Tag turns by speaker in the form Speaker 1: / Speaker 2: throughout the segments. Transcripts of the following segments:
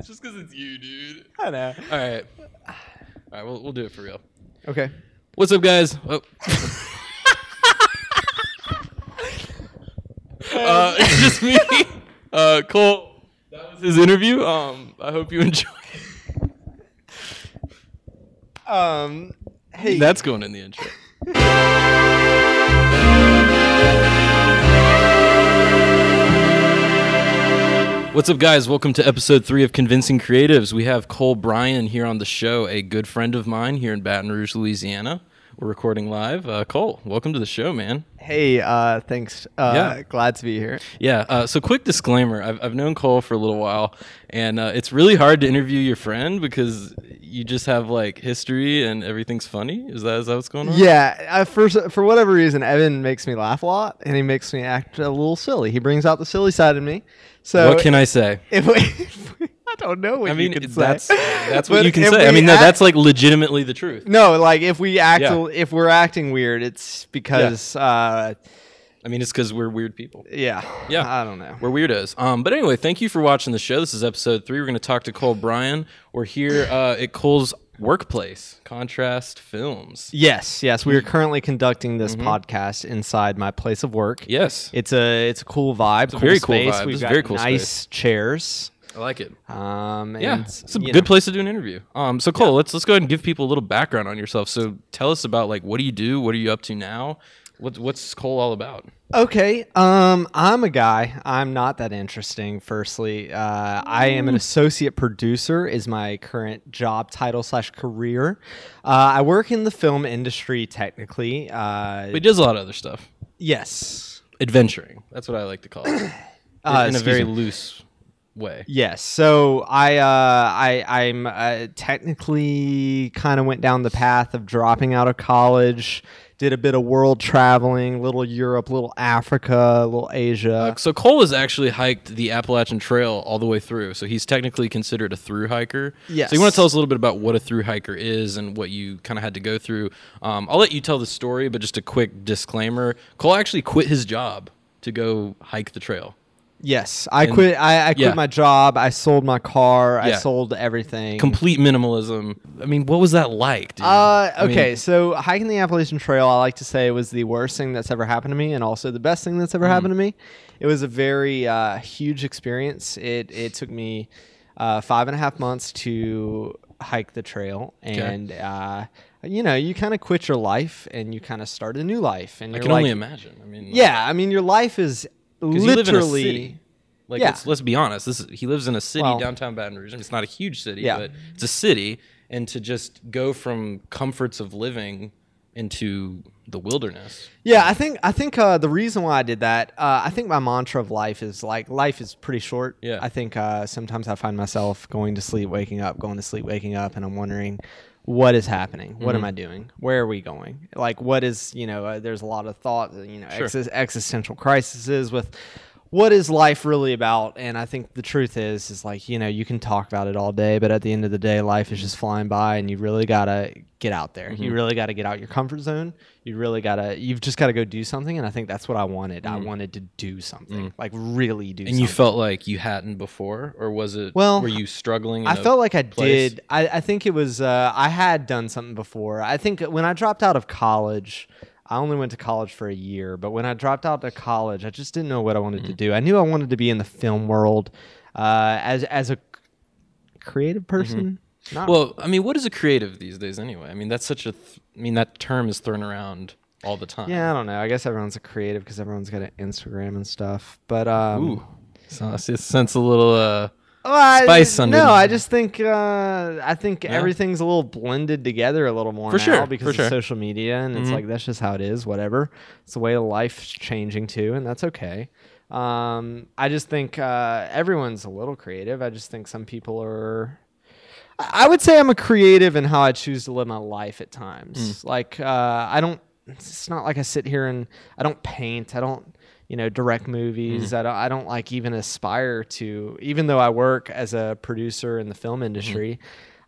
Speaker 1: It's just because it's you, dude.
Speaker 2: I know.
Speaker 1: All right. All right, we'll, we'll do it for real.
Speaker 2: Okay.
Speaker 1: What's up, guys? Oh. uh, it's just me. Uh, Cole, that was his interview. Um, I hope you enjoy
Speaker 2: Um. Hey.
Speaker 1: That's going in the intro. What's up, guys? Welcome to episode three of Convincing Creatives. We have Cole Bryan here on the show, a good friend of mine here in Baton Rouge, Louisiana. We're recording live. Uh, Cole, welcome to the show, man.
Speaker 2: Hey. Uh. Thanks. Uh.
Speaker 1: Yeah.
Speaker 2: Glad to be here.
Speaker 1: Yeah. Uh, so, quick disclaimer: I've, I've known Cole for a little while, and uh, it's really hard to interview your friend because you just have like history and everything's funny. Is that is that what's going on?
Speaker 2: Yeah. I, for for whatever reason, Evan makes me laugh a lot, and he makes me act a little silly. He brings out the silly side in me. So
Speaker 1: what can I say?
Speaker 2: if we, if we- I don't know what
Speaker 1: I mean,
Speaker 2: you can
Speaker 1: that's
Speaker 2: say.
Speaker 1: that's what
Speaker 2: But
Speaker 1: you can say. I mean, no,
Speaker 2: act-
Speaker 1: that's like legitimately the truth.
Speaker 2: no, like if we act,
Speaker 1: Yeah.
Speaker 2: if we're acting weird, it's because, uh,
Speaker 1: I mean, it's because we're weird people.
Speaker 2: yeah,
Speaker 1: Yeah.
Speaker 2: I don't know.
Speaker 1: We're weirdos. Um, but anyway, thank you for watching the show. This is episode three. We're going to talk to Cole Bryan. We're here uh, at Cole's workplace, Contrast Films.
Speaker 2: Yes, yes, we are currently conducting this
Speaker 1: Mm-hmm.
Speaker 2: podcast inside my place of work.
Speaker 1: Yes,
Speaker 2: It's a it's a cool vibe, cool
Speaker 1: very cool
Speaker 2: space.
Speaker 1: vibe.
Speaker 2: We've got
Speaker 1: very cool
Speaker 2: nice
Speaker 1: space.
Speaker 2: chairs.
Speaker 1: I like it.
Speaker 2: Um, and,
Speaker 1: Yeah, it's a good
Speaker 2: know.
Speaker 1: place to do an interview. Um, so Cole, let's let's go ahead and give people a little background on yourself. So tell us about like what do you do? What are you up to now? What, what's Cole all about?
Speaker 2: Okay. Um, I'm a guy. I'm not that interesting. Firstly, uh, I am an associate producer. Is my current job title slash career. Uh, I work in the film industry technically. Uh,
Speaker 1: But he does a lot of other stuff.
Speaker 2: yes.
Speaker 1: Adventuring. That's what I like to call it.
Speaker 2: Uh,
Speaker 1: in a very
Speaker 2: me.
Speaker 1: loose way.
Speaker 2: Yes. So I uh, I I'm uh, technically kind of went down the path of dropping out of college. Did a bit of world traveling, little Europe, little Africa, little Asia.
Speaker 1: So Cole has actually hiked the Appalachian Trail all the way through. So he's technically considered a through hiker.
Speaker 2: Yes.
Speaker 1: So you want to tell us a little bit about what a through hiker is and what you kind of had to go through. Um, I'll let you tell the story, but just a quick disclaimer: Cole actually quit his job to go hike the trail.
Speaker 2: Yes, I quit. I, I quit
Speaker 1: yeah.
Speaker 2: my job. I sold my car. I sold everything.
Speaker 1: Complete minimalism. I mean, what was that like, dude?
Speaker 2: Uh,
Speaker 1: I mean,
Speaker 2: okay, so hiking the Appalachian Trail, I like to say was the worst thing that's ever happened to me, and also the best thing that's
Speaker 1: Mm.
Speaker 2: ever happened to me. It was a very uh, huge experience. It it took me uh, five and a half months to hike the trail, and uh, you know, you kind of quit your life and you kind of start a new life, and
Speaker 1: I can
Speaker 2: like,
Speaker 1: only imagine. I mean, like,
Speaker 2: yeah, I mean, your life is
Speaker 1: 'cause you live in a
Speaker 2: literally.
Speaker 1: city. Like
Speaker 2: Yeah.
Speaker 1: let's, let's be honest. This is, he lives in a city
Speaker 2: Well-
Speaker 1: downtown Baton Rouge. It's not a huge city,
Speaker 2: Yeah.
Speaker 1: but it's a city. And to just go from comforts of living into the wilderness.
Speaker 2: Yeah, I think I think uh, the reason why I did that, uh, I think my mantra of life is like life is pretty short.
Speaker 1: Yeah.
Speaker 2: I think uh, sometimes I find myself going to sleep, waking up, going to sleep, waking up, and I'm wondering, what is happening? What
Speaker 1: Mm-hmm.
Speaker 2: am I doing? Where are we going? Like, what is you know? Uh, there's a lot of thought, you know,
Speaker 1: Sure.
Speaker 2: exis- existential crises with. What is life really about? And I think the truth is, is like you know, you can talk about it all day, but at the end of the day, life is just flying by, and you really gotta get out there.
Speaker 1: Mm-hmm.
Speaker 2: You really gotta get out your comfort zone. You really gotta, you've just gotta go do something. And I think that's what I wanted. I wanted to do something, like really do.
Speaker 1: Mm. And
Speaker 2: something.
Speaker 1: you felt like you hadn't before, or was it?
Speaker 2: Well,
Speaker 1: were you struggling?
Speaker 2: i felt like I
Speaker 1: place?
Speaker 2: did. I, I think it was. Uh, I had done something before. I think when I dropped out of college, I only went to college for a year. But when I dropped out of college, I just didn't know what I wanted
Speaker 1: Mm-hmm.
Speaker 2: to do. I knew I wanted to be in the film world uh, as as a creative person. Not
Speaker 1: Mm-hmm. Well, I mean, what is a creative these days anyway? I mean, that's such a. Th- I mean, that term is thrown around all the time.
Speaker 2: yeah, I don't know. I guess everyone's a creative because everyone's got an Instagram and stuff. But um,
Speaker 1: Ooh. So I see- sense a little. uh
Speaker 2: Well, I-
Speaker 1: Spice under
Speaker 2: No, I just think uh, I think everything's a little blended together a little more
Speaker 1: For
Speaker 2: now
Speaker 1: sure,
Speaker 2: because
Speaker 1: for
Speaker 2: of
Speaker 1: sure.
Speaker 2: social media, and it's
Speaker 1: Mhm.
Speaker 2: like that's just how it is. Whatever, it's the way life's changing too, and that's okay. Um, I just think uh, everyone's a little creative. I just think some people are. I would say I'm a creative in how I choose to live my life at times. Hmm. Like uh, I don't. It's not like I sit here and I don't paint. I don't you know direct movies. Hmm. I don't. I don't like even aspire to. Even though I work as a producer in the film hmm. industry.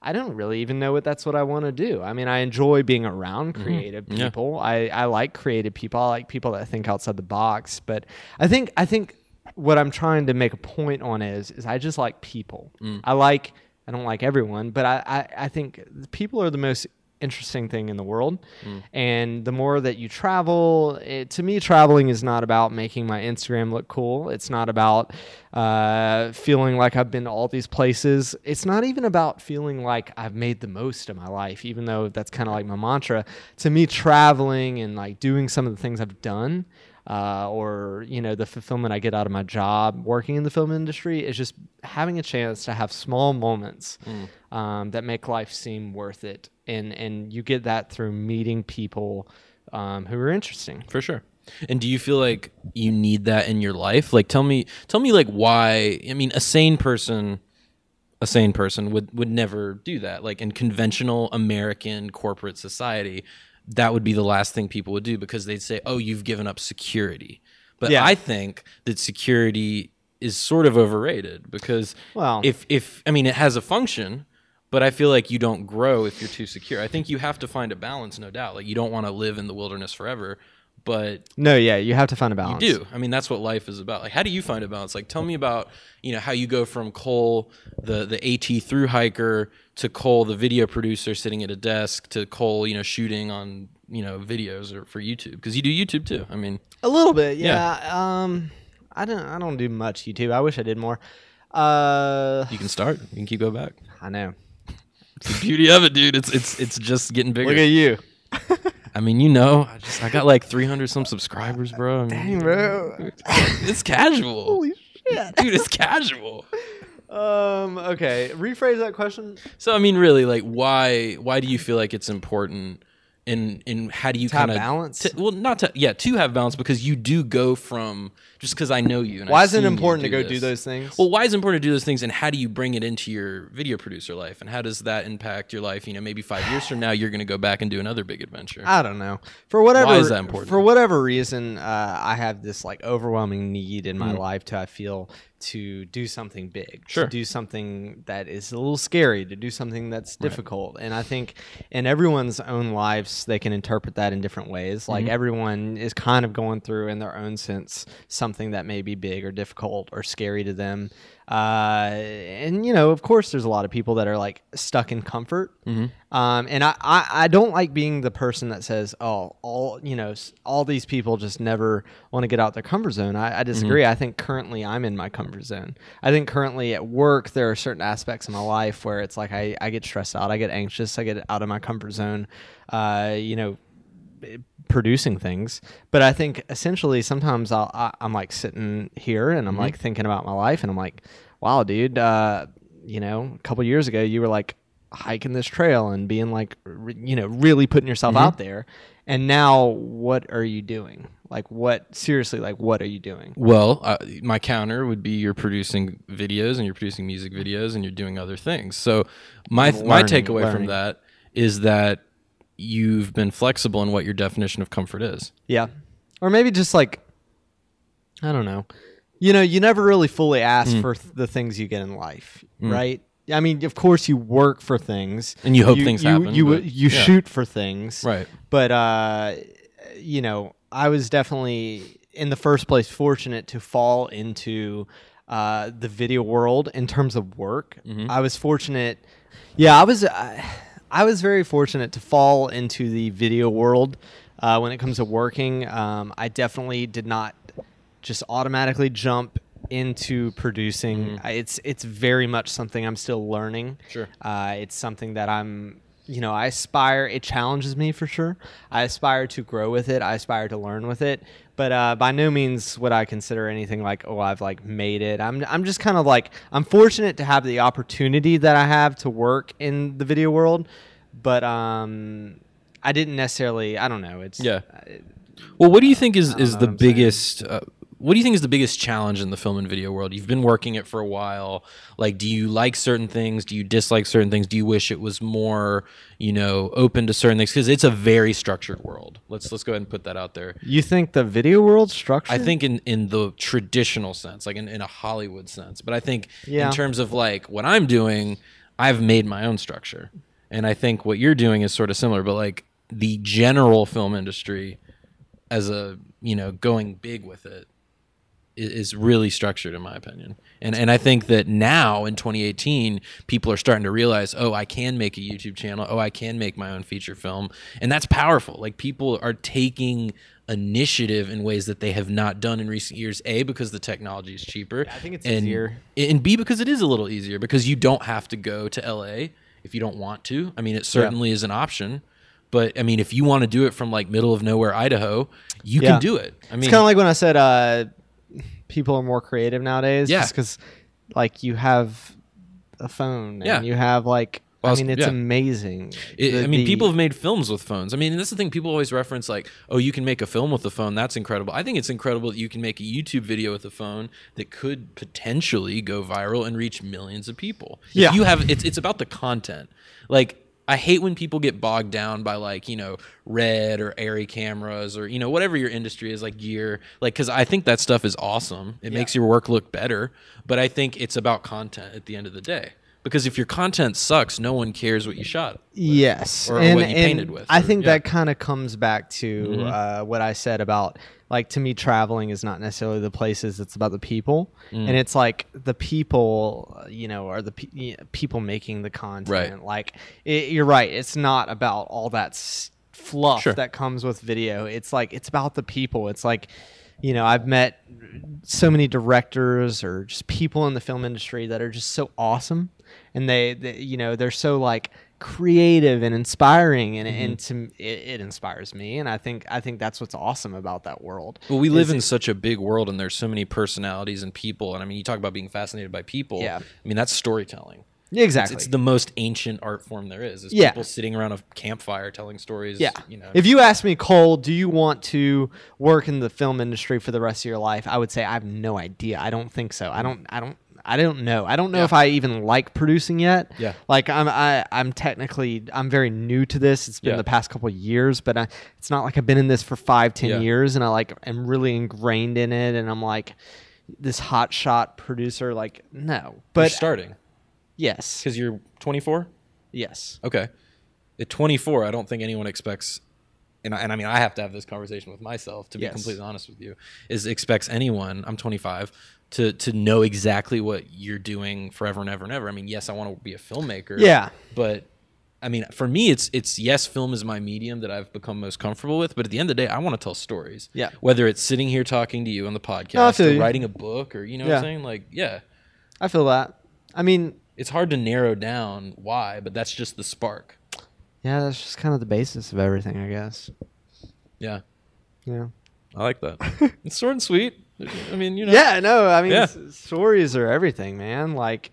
Speaker 2: I don't really even know what that's what I want to do. I mean, I enjoy being around creative
Speaker 1: Yeah.
Speaker 2: people. I, I like creative people. I like people that think outside the box. But I think I think what I'm trying to make a point on is is I just like people. I like I don't like everyone, but I, I, I think people are the most interesting thing in the world. And the more that you travel, it, to me, traveling is not about making my Instagram look cool. It's not about uh, feeling like I've been to all these places. It's not even about feeling like I've made the most of my life, even though that's kind of like my mantra. To me, traveling and like doing some of the things I've done uh, or you know the fulfillment I get out of my job working in the film industry is just having a chance to have small moments um, that make life seem worth it, and and you get that through meeting people um, who are interesting.
Speaker 1: For sure. And do you feel like you need that in your life? Like tell me tell me like why I mean a sane person a sane person would would never do that. Like in conventional American corporate society, that would be the last thing people would do because they'd say, "Oh, you've given up security." But
Speaker 2: Yeah.
Speaker 1: I think that security is sort of overrated because
Speaker 2: Well-
Speaker 1: if if I mean it has a function, but I feel like you don't grow if you're too secure. I think you have to find a balance, no doubt. Like you don't want to live in the wilderness forever, but
Speaker 2: No, yeah, you have to find a balance.
Speaker 1: you do. I mean, that's what life is about. Like, how do you find a balance? Like, tell me about you know how you go from Cole, the the AT through hiker, to Cole, the video producer sitting at a desk, to Cole, you know, shooting on you know videos or for YouTube because you do YouTube too. I mean,
Speaker 2: A little bit,
Speaker 1: Yeah.
Speaker 2: yeah. Um, I don't I don't do much YouTube. I wish I did more. Uh,
Speaker 1: you can start. You can keep going back.
Speaker 2: I know.
Speaker 1: It's the beauty of it, dude. It's it's it's just getting bigger.
Speaker 2: Look at you.
Speaker 1: I mean, you know, I just I got like 300 some subscribers, bro. I mean,
Speaker 2: Dang, bro.
Speaker 1: It's casual.
Speaker 2: Holy shit.
Speaker 1: Dude, it's casual.
Speaker 2: Um. Okay. Rephrase that question.
Speaker 1: So I mean, really, like, why why do you feel like it's important? In in how do you kind of
Speaker 2: balance?
Speaker 1: well, not to yeah to have balance because you do go from just because I know you. And
Speaker 2: Why
Speaker 1: I've
Speaker 2: is it important to go do those things?
Speaker 1: Well, why is it important to do those things, and how do you bring it into your video producer life, and how does that impact your life? You know, maybe five years from now, you're going to go back and do another big adventure.
Speaker 2: I don't know. For whatever
Speaker 1: Why is that important?
Speaker 2: For whatever reason, uh, I have this like overwhelming need in
Speaker 1: Mm.
Speaker 2: my life to I feel to do something big,
Speaker 1: Sure.
Speaker 2: to do something that is a little scary, to do something that's difficult. And I think in everyone's own lives, they can interpret that in different ways. Like
Speaker 1: Mm-hmm.
Speaker 2: everyone is kind of going through in their own sense something that may be big or difficult or scary to them. Uh, and you know, of course, there's a lot of people that are like stuck in comfort.
Speaker 1: Mm-hmm.
Speaker 2: Um, and I, I, I don't like being the person that says, "Oh, all you know, all these people just never want to get out their comfort zone." I, I disagree. I think currently I'm in my comfort zone. I think currently at work there are certain aspects of my life where it's like I, I get stressed out, I get anxious, I get out of my comfort zone. Uh, you know, producing things. But I think essentially sometimes I'll, I, I'm like sitting here and I'm like thinking about my life and I'm like, wow, dude, uh, you know, a couple years ago you were like hiking this trail and being like, re- you know, really putting yourself out there. And now what are you doing? Like what, seriously, like what are you doing?
Speaker 1: Well, uh, my counter would be you're producing videos and you're producing music videos and you're doing other things. So my my takeaway
Speaker 2: learning.
Speaker 1: from that is that you've been flexible in what your definition of comfort is.
Speaker 2: Yeah. Or maybe just like, I don't know. You know, you never really fully ask for th- the things you get in life, right? I mean, of course, you work for things,
Speaker 1: And you hope things
Speaker 2: you,
Speaker 1: happen,
Speaker 2: You
Speaker 1: but-
Speaker 2: you
Speaker 1: yeah.
Speaker 2: shoot for things,
Speaker 1: Right.
Speaker 2: But uh, you know, I was definitely in the first place fortunate to fall into uh, the video world in terms of work.
Speaker 1: Mm-hmm.
Speaker 2: I was fortunate. Yeah, I was. I, I was very fortunate to fall into the video world uh, when it comes to working. Um, I definitely did not just automatically jump into producing. I- It's it's very much something I'm still learning.
Speaker 1: Sure.
Speaker 2: Uh, it's something that I'm, you know, I aspire. It challenges me for sure. I aspire to grow with it. I aspire to learn with it. But uh, by no means would I consider anything like, oh, I've like made it. I'm I'm just kind of like I'm fortunate to have the opportunity that I have to work in the video world, but um, I didn't necessarily. I don't know. It's
Speaker 1: Yeah. Well, what do you think is, is the
Speaker 2: what I'm saying.
Speaker 1: biggest? Uh, what do you think is the biggest challenge in the film and video world? You've been working it for a while. Like, do you like certain things? Do you dislike certain things? Do you wish it was more, you know, open to certain things? Because it's a very structured world. Let's let's go ahead and put that out there.
Speaker 2: You think the video world structure?
Speaker 1: I think in, in the traditional sense, like in, in a Hollywood sense, but I think
Speaker 2: Yeah.
Speaker 1: in terms of like what I'm doing, I've made my own structure. And I think what you're doing is sort of similar, but like the general film industry as a, you know, going big with it, is really structured, in my opinion. And and I think that now in 2018, people are starting to realize, oh, I can make a YouTube channel. Oh, I can make my own feature film, and that's powerful. Like people are taking initiative in ways that they have not done in recent years. A because the technology is cheaper.
Speaker 2: I think it's
Speaker 1: and,
Speaker 2: easier.
Speaker 1: And B because it is a little easier because you don't have to go to LA if you don't want to. I mean, it certainly is an option. But I mean, if you want to do it from like middle of nowhere Idaho, you
Speaker 2: Yeah.
Speaker 1: can do it. I mean,
Speaker 2: it's kind of like when I said uh, people are more creative nowadays.
Speaker 1: Yeah.
Speaker 2: because like you have a phone and
Speaker 1: Yeah.
Speaker 2: you have like.
Speaker 1: I
Speaker 2: mean, it's
Speaker 1: yeah.
Speaker 2: amazing.
Speaker 1: It,
Speaker 2: The-
Speaker 1: I mean,
Speaker 2: the-
Speaker 1: people have made films with phones. I mean, that's the thing. People always reference like, "Oh, you can make a film with a phone. That's incredible." I think it's incredible that you can make a YouTube video with a phone that could potentially go viral and reach millions of people. If
Speaker 2: Yeah.
Speaker 1: you have. It's it's about the content. Like, I hate when people get bogged down by like you know red or ARRI cameras or you know whatever your industry is like gear. Like, because I think that stuff is awesome. It makes your work look better. But I think it's about content at the end of the day. Because if your content sucks, no one cares what you shot.
Speaker 2: Yes,
Speaker 1: or
Speaker 2: and,
Speaker 1: what you painted with,
Speaker 2: I
Speaker 1: or-
Speaker 2: think
Speaker 1: yeah.
Speaker 2: that kind of comes back to uh, what I said about like to me traveling is not necessarily the places; it's about the people,
Speaker 1: Mm.
Speaker 2: and it's like the people, you know, are the pe- people making the content.
Speaker 1: Right.
Speaker 2: Like it, you're right; it's not about all that s- fluff
Speaker 1: Sure.
Speaker 2: that comes with video. It's like it's about the people. It's like you know, I've met so many directors or just people in the film industry that are just so awesome, and they, they you know, they're so like creative and inspiring, and, and
Speaker 1: Mm-hmm.
Speaker 2: to it, it inspires me, and I think I think that's what's awesome about that world.
Speaker 1: Well, we live in
Speaker 2: it-
Speaker 1: such a big world, and there's so many personalities and people. And I mean, you talk about being fascinated by people.
Speaker 2: Yeah.
Speaker 1: I mean, that's storytelling.
Speaker 2: Yeah, exactly.
Speaker 1: It's the most ancient art form there is. Is
Speaker 2: Yeah.
Speaker 1: people sitting around a campfire telling stories.
Speaker 2: yeah.
Speaker 1: You know.
Speaker 2: If you ask me, Cole, do you want to work in the film industry for the rest of your life? I would say I have no idea. I don't think so. I don't. I don't. I don't know. I don't know
Speaker 1: Yeah.
Speaker 2: if I even like producing yet.
Speaker 1: Yeah.
Speaker 2: Like I'm. I, I'm technically. I'm very new to this. It's been
Speaker 1: Yeah.
Speaker 2: the past couple of years, but I, it's not like I've been in this for five, ten
Speaker 1: Yeah.
Speaker 2: years, and I like am really ingrained in it, and I'm like this hot shot producer. Like no,
Speaker 1: You're
Speaker 2: but
Speaker 1: starting
Speaker 2: yes,
Speaker 1: because you're 24.
Speaker 2: yes,
Speaker 1: Okay. At 24, I don't think anyone expects, and I, and I mean, I have to have this conversation with myself to be
Speaker 2: Yes.
Speaker 1: completely honest with you, is expects anyone, I'm 25, to, to know exactly what you're doing forever and ever and ever. I mean, yes, I want to be a filmmaker.
Speaker 2: yeah,
Speaker 1: But I mean, for me, it's, it's yes, film is my medium that I've become most comfortable with. But at the end of the day, I want to tell stories.
Speaker 2: Yeah.
Speaker 1: Whether it's sitting here talking to you on the podcast
Speaker 2: No,
Speaker 1: or
Speaker 2: you.
Speaker 1: writing a book or, you know what I'm saying? Like, yeah,
Speaker 2: I feel that. I mean,
Speaker 1: it's hard to narrow down why, but that's just the spark.
Speaker 2: yeah, that's just kind of the basis of everything, I guess.
Speaker 1: Yeah.
Speaker 2: Yeah.
Speaker 1: I like that. it's short and sweet. I mean, you know.
Speaker 2: Yeah, no, I mean,
Speaker 1: Yeah.
Speaker 2: s- stories are everything, man. Like,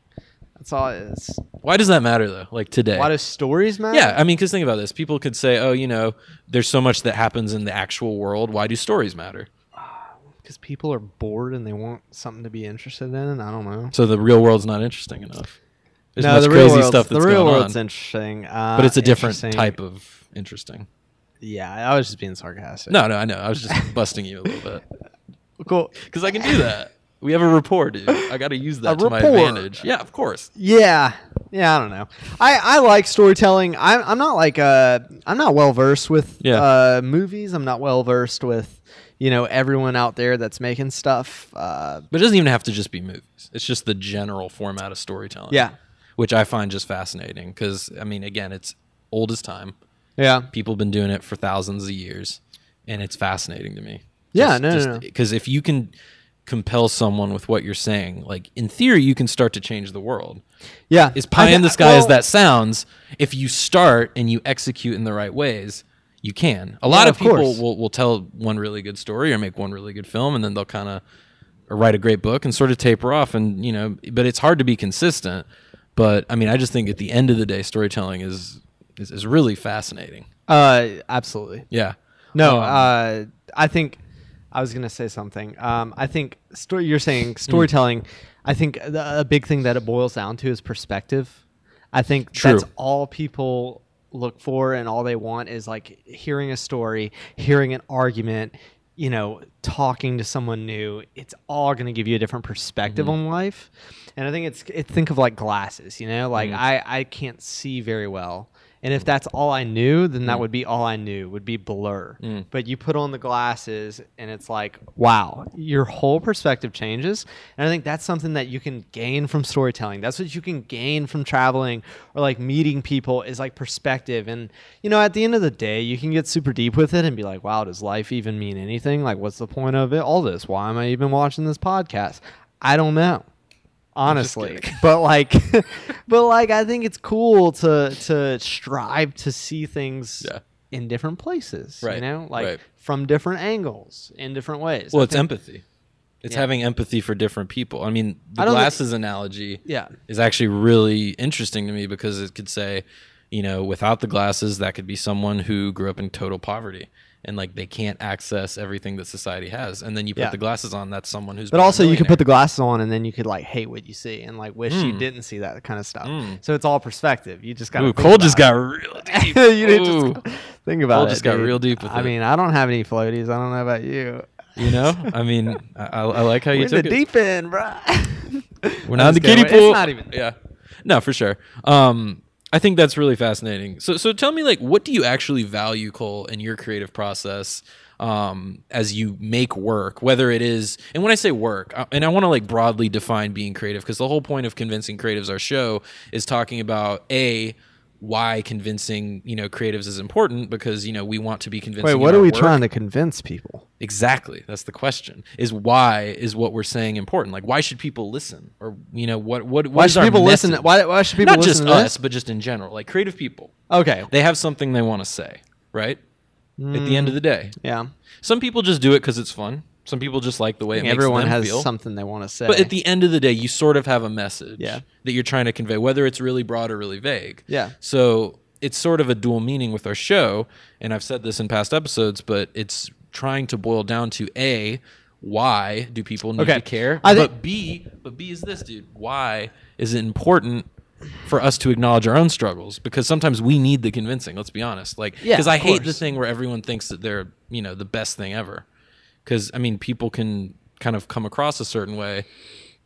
Speaker 2: that's all it is.
Speaker 1: Why does that matter though? Like today.
Speaker 2: Why do stories matter?
Speaker 1: yeah, I mean, because think about this. People could say, "Oh, you know, there's so much that happens in the actual world. Why do stories matter?"
Speaker 2: because people are bored and they want something to be interested in. And I don't know.
Speaker 1: So the real world's not interesting enough. There's
Speaker 2: no,
Speaker 1: much crazy
Speaker 2: world's,
Speaker 1: stuff that's
Speaker 2: the real
Speaker 1: going
Speaker 2: world's
Speaker 1: on,
Speaker 2: interesting, uh,
Speaker 1: but it's a different
Speaker 2: interesting.
Speaker 1: type of interesting.
Speaker 2: Yeah, I was just being sarcastic.
Speaker 1: No, no, I know. I was just busting you a little bit
Speaker 2: cool.
Speaker 1: because I can do that. We have a rapport, dude. I got to use that
Speaker 2: A
Speaker 1: to my
Speaker 2: rapport.
Speaker 1: advantage. Yeah, of course.
Speaker 2: Yeah, yeah. I don't know. I I like storytelling. I'm I'm not like uh I'm not well versed with
Speaker 1: Yeah.
Speaker 2: uh movies. I'm not well versed with you know everyone out there that's making stuff. Uh,
Speaker 1: But it doesn't even have to just be movies. It's just the general format of storytelling.
Speaker 2: yeah,
Speaker 1: which I find just fascinating because I mean, again, it's old as time.
Speaker 2: yeah.
Speaker 1: People have been doing it for thousands of years, and it's fascinating to me.
Speaker 2: Yeah, no, no, no.
Speaker 1: Because if you can compel someone with what you're saying, like in theory, you can start to change the world.
Speaker 2: Yeah.
Speaker 1: As pie
Speaker 2: I
Speaker 1: in the sky as that sounds, if you start and you execute in the right ways, you can. A lot
Speaker 2: Yeah,
Speaker 1: of
Speaker 2: of
Speaker 1: people
Speaker 2: course.
Speaker 1: will, will tell one really good story or make one really good film, and then they'll kind of write a great book and sort of taper off. And you know, but it's hard to be consistent. But I mean, I just think at the end of the day, storytelling is is, is really fascinating.
Speaker 2: Uh, absolutely.
Speaker 1: Yeah.
Speaker 2: No,
Speaker 1: Um,
Speaker 2: uh, I think I was gonna say something. Um, I think story. You're saying storytelling. I think the, a big thing that it boils down to is perspective. I think
Speaker 1: True.
Speaker 2: that's all people look for, and all they want is like hearing a story, hearing an argument. You know, talking to someone new. It's all going to give you a different perspective
Speaker 1: Mm-hmm.
Speaker 2: on life, and I think it's it, think of like glasses. You know, like
Speaker 1: Mm-hmm.
Speaker 2: I I can't see very well And if that's all I knew, then that would be all I knew, would be blur.
Speaker 1: Mm.
Speaker 2: But you put on the glasses and it's like, wow, your whole perspective changes. And I think that's something that you can gain from storytelling. That's what you can gain from traveling or like meeting people is like perspective. And, you know, at the end of the day, you can get super deep with it and be like, wow, does life even mean anything? Like, what's the point of it? All this? Why am I even watching this podcast? I don't know honestly but like but like i think it's cool to to strive to see things
Speaker 1: Yeah.
Speaker 2: in different places you
Speaker 1: Right,
Speaker 2: know like
Speaker 1: right.
Speaker 2: from different angles in different ways
Speaker 1: Well,
Speaker 2: I
Speaker 1: it's
Speaker 2: think-
Speaker 1: empathy. It's
Speaker 2: Yeah.
Speaker 1: having empathy for different people. I mean, the
Speaker 2: I don't think-
Speaker 1: glasses analogy
Speaker 2: yeah
Speaker 1: is actually really interesting to me because it could say, you know, without the glasses, that could be someone who grew up in total poverty and like they can't access everything that society has. And then you put
Speaker 2: Yeah.
Speaker 1: the glasses on, that's someone who's.
Speaker 2: but also you could put the glasses on and then you could like hate what you see and like wish you
Speaker 1: Mm.
Speaker 2: didn't see that kind of stuff
Speaker 1: Mm.
Speaker 2: so it's all perspective you just got
Speaker 1: Ooh, Cole just got real deep.
Speaker 2: you didn't just think about
Speaker 1: Cole
Speaker 2: it
Speaker 1: just got
Speaker 2: dude.
Speaker 1: real deep with
Speaker 2: i
Speaker 1: it.
Speaker 2: mean i don't have any floaties i don't know about you
Speaker 1: You know, I mean, I, I I like how you
Speaker 2: We're
Speaker 1: took
Speaker 2: the
Speaker 1: it.
Speaker 2: deep end bro
Speaker 1: We're not in the
Speaker 2: kidding.
Speaker 1: kiddie pool.
Speaker 2: It's not even-
Speaker 1: Yeah. No, for sure. Um, I think that's really fascinating. So, so tell me, like, what do you actually value, Cole, in your creative process um, as you make work? Whether it is, and when I say work, uh, and I want to like broadly define being creative, because the whole point of convincing creatives, our show, is talking about a why convincing you know creatives is important because you know we want to be convincing.
Speaker 2: wait what are we
Speaker 1: work.
Speaker 2: trying to convince people
Speaker 1: Exactly. That's the question. Is why is what we're saying important? Like why should people listen? Or you know what what what
Speaker 2: why should people listen why, why should people
Speaker 1: Not
Speaker 2: listen
Speaker 1: just
Speaker 2: to
Speaker 1: us,
Speaker 2: this?
Speaker 1: but just in general. Like creative people.
Speaker 2: okay
Speaker 1: They have something they want to say, right? At the end of the day.
Speaker 2: Mm, yeah
Speaker 1: Some people just do it cuz it's fun. Some people just like the way it makes
Speaker 2: everyone has
Speaker 1: feel.
Speaker 2: something they want to say
Speaker 1: But at the end of the day, you sort of have a message
Speaker 2: Yeah.
Speaker 1: that you're trying to convey, whether it's really broad or really vague.
Speaker 2: Yeah.
Speaker 1: So it's sort of a dual meaning with our show, and I've said this in past episodes, but it's trying to boil down to a why do people need
Speaker 2: Okay.
Speaker 1: to care?
Speaker 2: I
Speaker 1: but B, but B is this, dude. Why is it important for us to acknowledge our own struggles? Because sometimes we need the convincing. Let's be honest. Like,
Speaker 2: Yeah,
Speaker 1: because I
Speaker 2: of
Speaker 1: hate the thing where everyone thinks that they're you know the best thing ever. Because I mean, people can kind of come across a certain way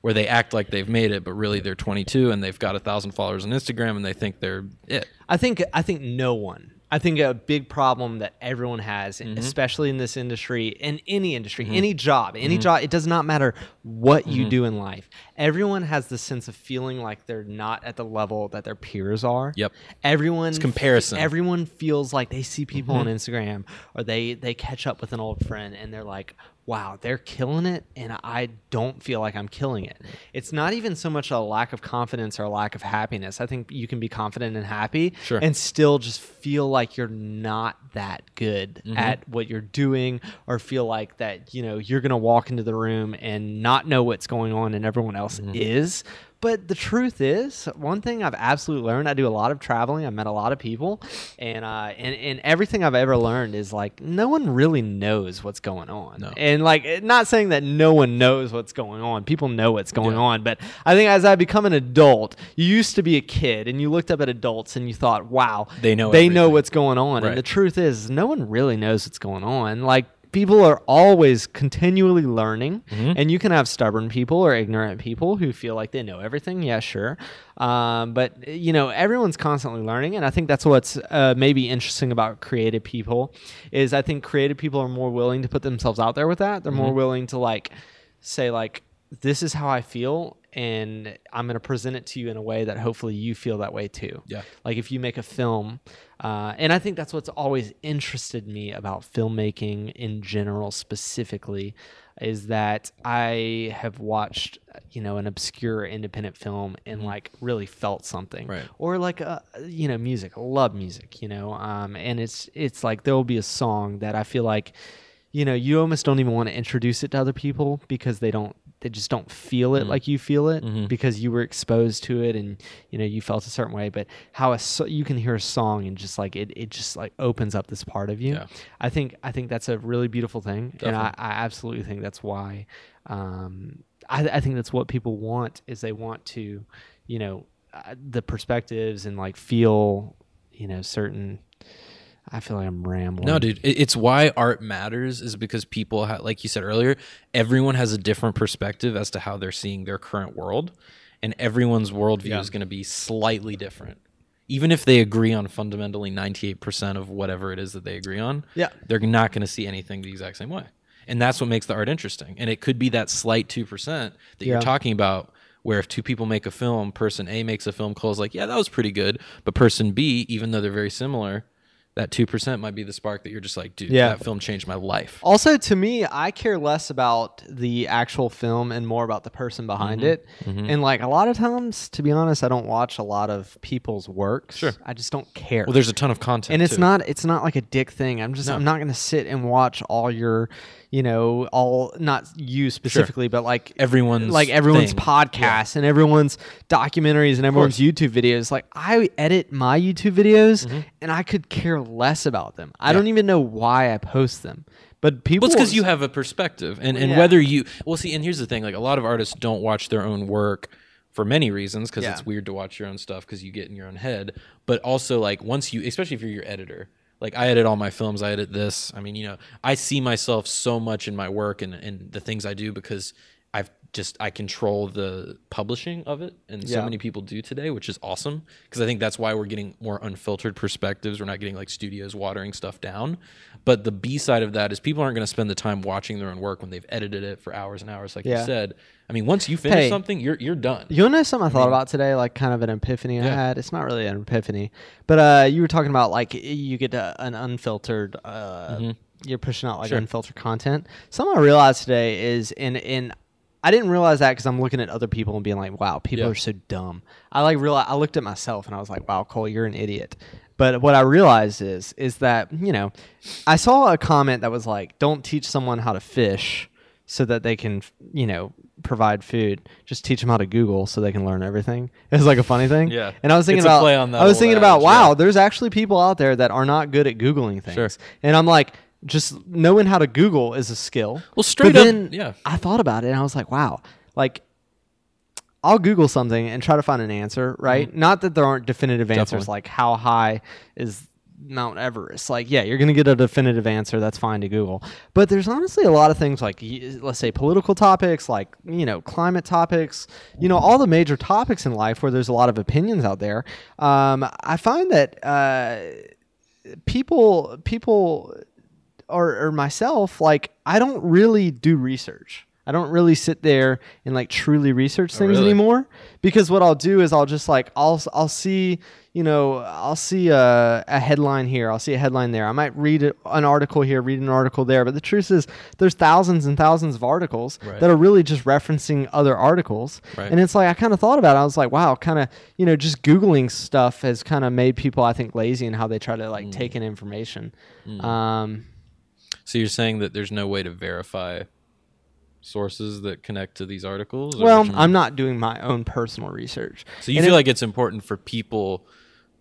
Speaker 1: where they act like they've made it, but really they're 22 and they've got a thousand followers on Instagram and they think they're it.
Speaker 2: I think I think no one. I think a big problem that everyone has,
Speaker 1: Mm-hmm.
Speaker 2: especially in this industry, in any industry, any job, any job, it does not matter what
Speaker 1: Mm-hmm.
Speaker 2: you do in life. Everyone has this sense of feeling like they're not at the level that their peers are.
Speaker 1: Yep.
Speaker 2: Everyone it's
Speaker 1: comparison.
Speaker 2: Everyone feels like they see people
Speaker 1: Mm-hmm.
Speaker 2: on Instagram or they they catch up with an old friend and they're like, "Wow, they're killing it," and I don't feel like I'm killing it. It's not even so much a lack of confidence or a lack of happiness. I think you can be confident and happy
Speaker 1: Sure.
Speaker 2: and still just feel like you're not that good
Speaker 1: Mm-hmm.
Speaker 2: at what you're doing or feel like that, you know, you're going to walk into the room and not know what's going on and everyone else
Speaker 1: Mm-hmm.
Speaker 2: is. But the truth is, one thing I've absolutely learned, I do a lot of traveling. I met a lot of people, and uh, and, and everything I've ever learned is like no one really knows what's going on.
Speaker 1: No.
Speaker 2: And like, eh, not saying that no one knows what's going on. People know what's going
Speaker 1: Yeah.
Speaker 2: on, but I think as I become an adult, you used to be a kid and you looked up at adults and you thought, "Wow,
Speaker 1: They know
Speaker 2: they know what's going on."
Speaker 1: Right.
Speaker 2: And the truth is, no one really knows what's going on. Like people are always continually learning,
Speaker 1: Mm-hmm.
Speaker 2: and you can have stubborn people or ignorant people who feel like they know everything. Yeah, sure, um, but you know everyone's constantly learning, and I think that's what's uh, maybe interesting about creative people is I think creative people are more willing to put themselves out there with that. They're
Speaker 1: Mm-hmm.
Speaker 2: more willing to like say like this is how I feel and I'm going to present it to you in a way that hopefully you feel that way too.
Speaker 1: Yeah.
Speaker 2: Like if you make a film, uh, and I think that's what's always interested me about filmmaking in general, specifically, is that I have watched, you know, an obscure independent film and like really felt something,
Speaker 1: Right.
Speaker 2: Or like, uh, you know, music. I love music, you know, um, and it's it's like there will be a song that I feel like you know, you almost don't even want to introduce it to other people because they don't they just don't feel it like you feel it because you were exposed to it and you know you felt a certain way. But how a so- you can hear a song and just like it it just like opens up this part of you.
Speaker 1: Yeah.
Speaker 2: i think i think that's a really beautiful thing. And I, I absolutely think that's why um I, I think that's what people want is they want to you know uh, the perspectives and like feel you know certain i feel like i'm rambling
Speaker 1: No, dude, it's why art matters is because people, ha- like you said earlier, everyone has a different perspective as to how they're seeing their current world, and everyone's worldview
Speaker 2: Yeah.
Speaker 1: is going to be slightly different. even if they agree on fundamentally 98% of whatever it is that they agree on,
Speaker 2: Yeah.
Speaker 1: they're not going to see anything the exact same way. And that's what makes the art interesting. And it could be that slight 2% that
Speaker 2: Yeah.
Speaker 1: you're talking about where if two people make a film, person A makes a film, Cole's like, yeah, that was pretty good. But person B, even though they're very similar, that 2% might be the spark that you're just like, dude,
Speaker 2: Yeah.
Speaker 1: that film changed my life.
Speaker 2: Also, to me, I care less about the actual film and more about the person behind
Speaker 1: Mm-hmm.
Speaker 2: it. And like a lot of times, to be honest, I don't watch a lot of people's works.
Speaker 1: Sure.
Speaker 2: I just don't care.
Speaker 1: Well, there's a ton of content.
Speaker 2: and it's
Speaker 1: too.
Speaker 2: not it's not like a dick thing. I'm just
Speaker 1: No.
Speaker 2: I'm not gonna sit and watch all your, you know, all not you specifically, but like
Speaker 1: everyone's
Speaker 2: like everyone's
Speaker 1: thing.
Speaker 2: podcasts and everyone's documentaries and everyone's YouTube videos. Like I edit my YouTube videos
Speaker 1: Mm-hmm.
Speaker 2: and I could care less about them. I don't even know why I post them. But people
Speaker 1: Well, it's because you have a perspective, and and
Speaker 2: Yeah.
Speaker 1: whether you well see, and here's the thing: like a lot of artists don't watch their own work for many reasons because
Speaker 2: Yeah.
Speaker 1: it's weird to watch your own stuff because you get in your own head. But also, like once you, especially if you're your editor, like I edit all my films, I edit this. I mean, you know, I see myself so much in my work and and the things I do because I've just I control the publishing of it, and so many people do today, which is awesome because I think that's why we're getting more unfiltered perspectives. We're not getting like studios watering stuff down. But the B side of that is people aren't going to spend the time watching their own work when they've edited it for hours and hours, like
Speaker 2: Yeah.
Speaker 1: you said. I mean, once you finish
Speaker 2: Hey.
Speaker 1: something, you're you're done.
Speaker 2: You know something I thought about today, like kind of an epiphany I had. It's not really an epiphany, but uh, you were talking about like you get uh, an unfiltered. Uh, You're pushing out like
Speaker 1: Mm-hmm. Sure.
Speaker 2: unfiltered content. Something I realized today is in in. I didn't realize that because I'm looking at other people and being like, "Wow, people
Speaker 1: Yeah.
Speaker 2: are so dumb." I like real. I looked at myself and I was like, "Wow, Cole, you're an idiot." But what I realized is is that you know, I saw a comment that was like, "Don't teach someone how to fish." so that they can, you know, provide food. Just teach them how to Google so they can learn everything. It's like a funny thing.
Speaker 1: Yeah.
Speaker 2: And I was thinking
Speaker 1: It's
Speaker 2: about,
Speaker 1: play on that
Speaker 2: I was thinking about, wow,
Speaker 1: yeah.
Speaker 2: there's actually people out there that are not good at googling things.
Speaker 1: Sure.
Speaker 2: And I'm like, just knowing how to Google is a skill.
Speaker 1: Well, straight
Speaker 2: But
Speaker 1: up,
Speaker 2: then
Speaker 1: yeah.
Speaker 2: I thought about it and I was like, wow, like. I'll Google something and try to find an answer, right? Not that there aren't definitive answers,
Speaker 1: Mm-hmm. Definitely.
Speaker 2: like how high is Mount Everest. Like, yeah, you're going to get a definitive answer. That's fine to Google. But there's honestly a lot of things like, let's say, political topics, like, you know, climate topics, you know, all the major topics in life where there's a lot of opinions out there. Um, I find that uh, people, people, or, or myself, like, I don't really do research. I don't really sit there and like truly research things
Speaker 1: really?
Speaker 2: anymore because what I'll do is I'll just like I'll I'll see you know I'll see a, a headline here I'll see a headline there I might read a- an article here read an article there but the truth is there's thousands and thousands of articles
Speaker 1: Right.
Speaker 2: that are really just referencing other articles
Speaker 1: Right.
Speaker 2: and it's like I kind of thought about it I was like wow kind of you know just googling stuff has kind of made people I think lazy in how they try to like
Speaker 1: Mm.
Speaker 2: take in information um
Speaker 1: So you're saying that there's no way to verify sources that connect to these articles?
Speaker 2: well
Speaker 1: what you mean?
Speaker 2: I'm not doing my own personal research
Speaker 1: So you
Speaker 2: And
Speaker 1: feel
Speaker 2: it-
Speaker 1: like it's important for people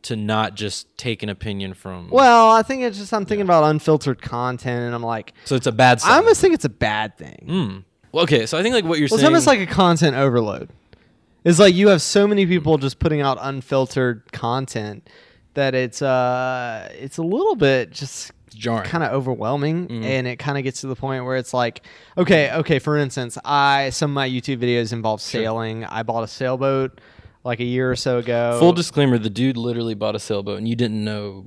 Speaker 1: to not just take an opinion from.
Speaker 2: Well, I think it's just I'm thinking about unfiltered content, and I'm like,
Speaker 1: so it's a bad.
Speaker 2: I almost think it's a bad thing.
Speaker 1: Mm. Well, okay, so I think like what you're
Speaker 2: Well, it's almost like a content overload. It's like you have so many people just putting out unfiltered content that it's uh it's a little bit just
Speaker 1: jarring.
Speaker 2: kind of overwhelming
Speaker 1: Mm-hmm.
Speaker 2: and it kind of gets to the point where it's like okay okay for instance i some of my youtube videos involve sailing i bought a sailboat like a year or so ago
Speaker 1: Full disclaimer: the dude literally bought a sailboat, and you didn't know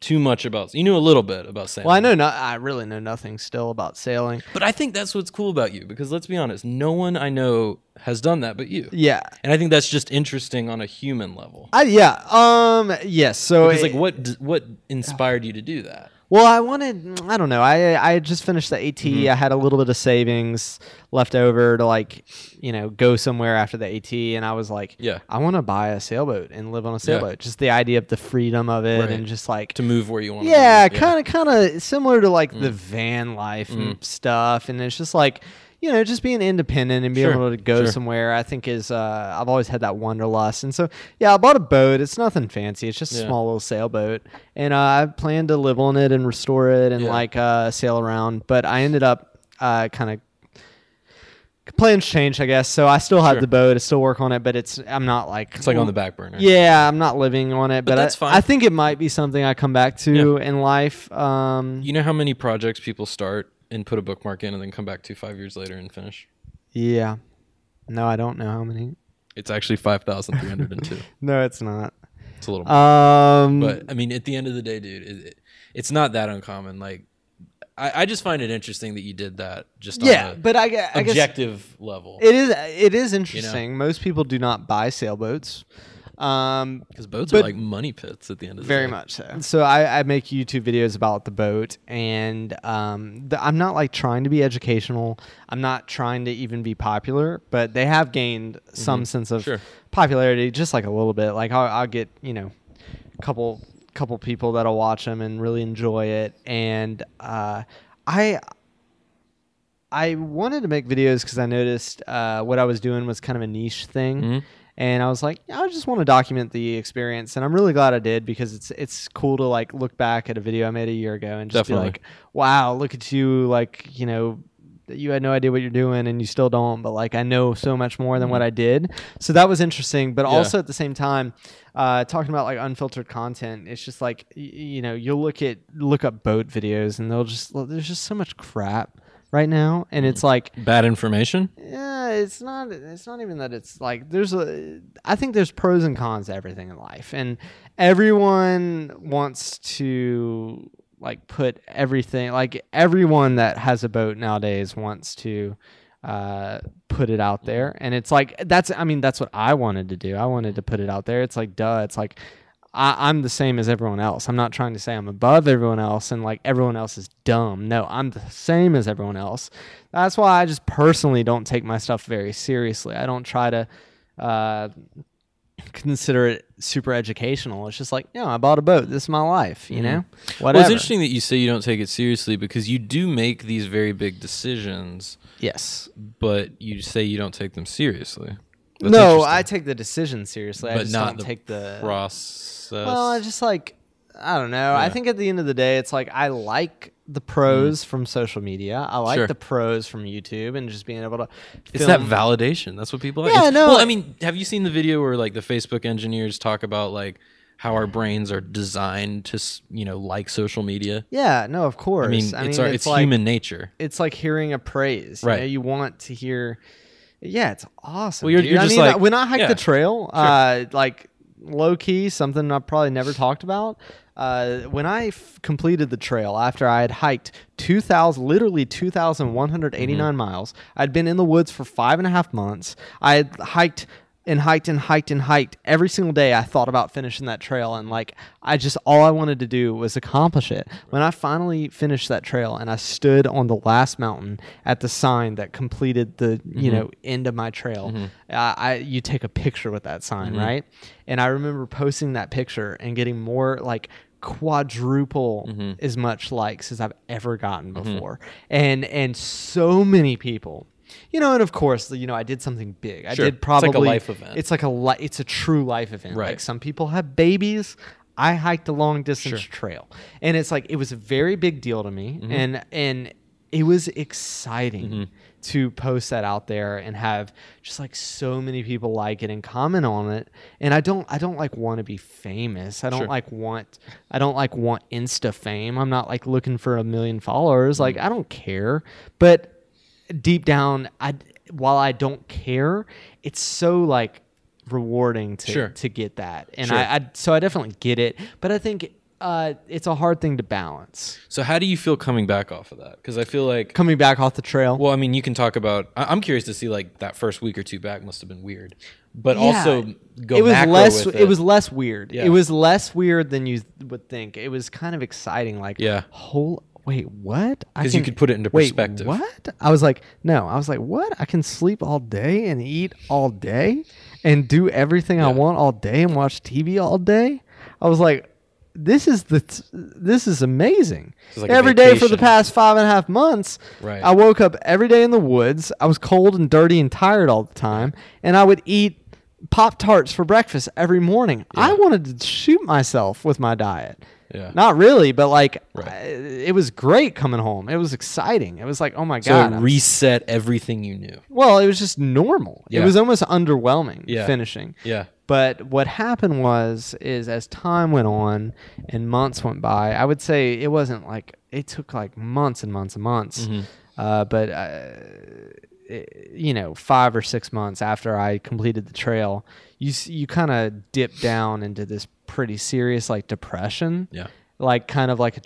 Speaker 1: too much about. You knew a little bit about sailing.
Speaker 2: well i know not i really know nothing still about sailing
Speaker 1: but I think that's what's cool about you because let's be honest, no one I know has done that but you.
Speaker 2: yeah
Speaker 1: And I think that's just interesting on a human level.
Speaker 2: I, yeah um yes so
Speaker 1: Because
Speaker 2: it-
Speaker 1: like, what what inspired you to do that?
Speaker 2: Well, I wanted. I don't know. I I just finished the AT.
Speaker 1: Mm-hmm.
Speaker 2: I had a little bit of savings left over to like, you know, go somewhere after the AT, and I was like,
Speaker 1: Yeah.
Speaker 2: I want to buy a sailboat and live on a sailboat. Just the idea of the freedom of it,
Speaker 1: Right.
Speaker 2: and just like,
Speaker 1: To move where you want.
Speaker 2: yeah, kind of, kind of similar to like
Speaker 1: Mm.
Speaker 2: the van life and stuff. And it's just like, you know, just being independent and being
Speaker 1: Sure,
Speaker 2: able to go
Speaker 1: sure.
Speaker 2: somewhere. I think is uh, I've always had that wanderlust, and so yeah, I bought a boat. It's nothing fancy. It's just a small little sailboat, and uh, I plan to live on it and restore it and
Speaker 1: Yeah.
Speaker 2: like uh, sail around. But I ended up uh, kind of plans changed, I guess. So I still have
Speaker 1: Sure.
Speaker 2: the boat. I still work on it, but it's I'm not like
Speaker 1: It's like on the back burner.
Speaker 2: yeah, I'm not living on it, but,
Speaker 1: that's
Speaker 2: I,
Speaker 1: fine.
Speaker 2: I think it might be something I come back to in life. Um,
Speaker 1: You know how many projects people start and put a bookmark in and then come back to five years later and finish?
Speaker 2: yeah. No, I don't know how many.
Speaker 1: It's actually five thousand three hundred and two.
Speaker 2: No, it's not.
Speaker 1: It's a little.
Speaker 2: Um,
Speaker 1: but I mean, at the end of the day, dude, it, it, it's not that uncommon. Like, I, I just find it interesting that you did that. Just
Speaker 2: yeah,
Speaker 1: on
Speaker 2: but I, I guess
Speaker 1: objective level,
Speaker 2: it is it is interesting. Most people do not buy sailboats. Um,
Speaker 1: because boats
Speaker 2: but-
Speaker 1: are like money pits at the end of the
Speaker 2: very
Speaker 1: day.
Speaker 2: much so. So I, I make YouTube videos about the boat, and um, the, I'm not like trying to be educational. I'm not trying to even be popular, but they have gained some sense of
Speaker 1: Mm-hmm. Sure.
Speaker 2: popularity, just like a little bit. Like I'll, I'll get you know, a couple couple people that'll watch them and really enjoy it, and uh, I I wanted to make videos because I noticed uh, what I was doing was kind of a niche thing,
Speaker 1: Mhm.
Speaker 2: And I was like, I just want to document the experience, and I'm really glad I did because it's it's cool to like look back at a video I made a year ago and just
Speaker 1: Definitely.
Speaker 2: be like, wow, look at you, like you know. You had no idea what you're doing, and you still don't. But like, I know so much more than what I did. So that was interesting. But
Speaker 1: Mm-hmm. Yeah.
Speaker 2: also at the same time, uh, talking about like unfiltered content, it's just like y- you know, you'll look at look up boat videos, and they'll just there's just so much crap right now, and it's like
Speaker 1: Bad information.
Speaker 2: yeah, it's not. It's not even that. It's like there's a. I think there's pros and cons to everything in life, and everyone wants to like put everything. Like everyone that has a boat nowadays wants to uh put it out there and it's like that's i mean that's what i wanted to do i wanted to put it out there it's like duh it's like I, i'm the same as everyone else. I'm not trying to say i'm above everyone else and like everyone else is dumb. No i'm the same as everyone else. That's why i just personally don't take my stuff very seriously. I don't try to uh consider it super educational. It's just like yeah i bought a boat. This is my life you know?
Speaker 1: Well,
Speaker 2: whatever.
Speaker 1: it's interesting that you say you don't take it seriously because you do make these very big decisions,
Speaker 2: yes.
Speaker 1: but you say you don't take them seriously. That's
Speaker 2: no i take the decision seriously i
Speaker 1: But
Speaker 2: just
Speaker 1: not
Speaker 2: don't
Speaker 1: the
Speaker 2: take the
Speaker 1: process.
Speaker 2: Well, I just like I don't know. I think at the end of the day, it's like I like the pros from social media. I like
Speaker 1: Mm. Sure.
Speaker 2: the pros from YouTube and just being able to.
Speaker 1: It's that
Speaker 2: film-
Speaker 1: validation. That's what people like.
Speaker 2: Yeah,
Speaker 1: It's-
Speaker 2: no,
Speaker 1: Well,
Speaker 2: I-
Speaker 1: I mean, have you seen the video where like the Facebook engineers talk about like how our brains are designed to, s- you know, like social media?
Speaker 2: Yeah, no, of course.
Speaker 1: I mean, it's our, it's,
Speaker 2: like,
Speaker 1: human nature.
Speaker 2: It's like hearing a praise.
Speaker 1: Right.
Speaker 2: You, know, you want to hear. Yeah, it's awesome.
Speaker 1: Well, you're-
Speaker 2: dude.
Speaker 1: you're
Speaker 2: I
Speaker 1: just
Speaker 2: mean,
Speaker 1: like-
Speaker 2: when I hiked
Speaker 1: yeah,
Speaker 2: the trail, uh, like low key, something I probably never talked about. Uh, when I f- completed the trail after I had hiked 2,000, literally 2,189
Speaker 1: Mm-hmm.
Speaker 2: miles, I'd been in the woods for five and a half months. I had hiked and hiked and hiked and hiked every single day. I thought about finishing that trail, and like I just all I wanted to do was accomplish it. When I finally finished that trail, and I stood on the last mountain at the sign that completed the you mm-hmm. know end of my trail, uh, I you take a picture with that sign, mm-hmm. right? And I remember posting that picture and getting more like quadruple as much likes as I've ever gotten before, and and so many people. You know, and of course, you know, I did something big. I
Speaker 1: Sure.
Speaker 2: did
Speaker 1: It's like a life event.
Speaker 2: It's like a li- it's a true life event.
Speaker 1: Right.
Speaker 2: Like some people have babies. I hiked a long distance
Speaker 1: Sure.
Speaker 2: trail, and it's like it was a very big deal to me,
Speaker 1: Mm-hmm.
Speaker 2: and and it was exciting
Speaker 1: Mm-hmm.
Speaker 2: to post that out there and have just like so many people like it and comment on it. And I don't I don't like want to be famous. I don't
Speaker 1: Sure.
Speaker 2: like want I don't like want insta fame. I'm not like looking for a million followers. Like
Speaker 1: Mm-hmm.
Speaker 2: I don't care, but deep down i while i don't care it's so like rewarding to
Speaker 1: Sure.
Speaker 2: to get that and
Speaker 1: Sure.
Speaker 2: I, I so i definitely get it but i think uh it's a hard thing to balance
Speaker 1: So how do you feel coming back off of that? Because I feel like,
Speaker 2: coming back off the trail
Speaker 1: well, I mean, you can talk about. I- I'm curious to see like that first week or two back must have been weird, but
Speaker 2: Yeah.
Speaker 1: also go
Speaker 2: it was less
Speaker 1: with
Speaker 2: it. was less weird
Speaker 1: Yeah.
Speaker 2: it was less weird than you would think it was kind of exciting like
Speaker 1: Yeah.
Speaker 2: whole wait what? I
Speaker 1: 'Cause you could put it into
Speaker 2: wait,
Speaker 1: perspective.
Speaker 2: what? I was like no i was like what? I can sleep all day and eat all day and do everything i want all day and watch tv all day? I was like this is the t- this is amazing.
Speaker 1: Like
Speaker 2: every day for the past five and a half months
Speaker 1: Right.
Speaker 2: i woke up every day in the woods. I was cold and dirty and tired all the time. And i would eat pop tarts for breakfast every morning. I wanted to shoot myself with my diet
Speaker 1: Yeah.
Speaker 2: not really but like
Speaker 1: Right.
Speaker 2: I- it was great coming home it was exciting it was like oh my
Speaker 1: So
Speaker 2: god
Speaker 1: it
Speaker 2: I'm
Speaker 1: reset everything you knew.
Speaker 2: well, it was just normal.
Speaker 1: Yeah.
Speaker 2: It was almost underwhelming
Speaker 1: Yeah.
Speaker 2: finishing.
Speaker 1: Yeah.
Speaker 2: But what happened was, is as time went on and months went by, I would say it wasn't like it took like months and months and months.
Speaker 1: Mm-hmm.
Speaker 2: Uh, but uh, eh, you know, five or six months after I completed the trail, you you kind of dip down into this pretty serious like depression.
Speaker 1: Yeah.
Speaker 2: Like kind of like a,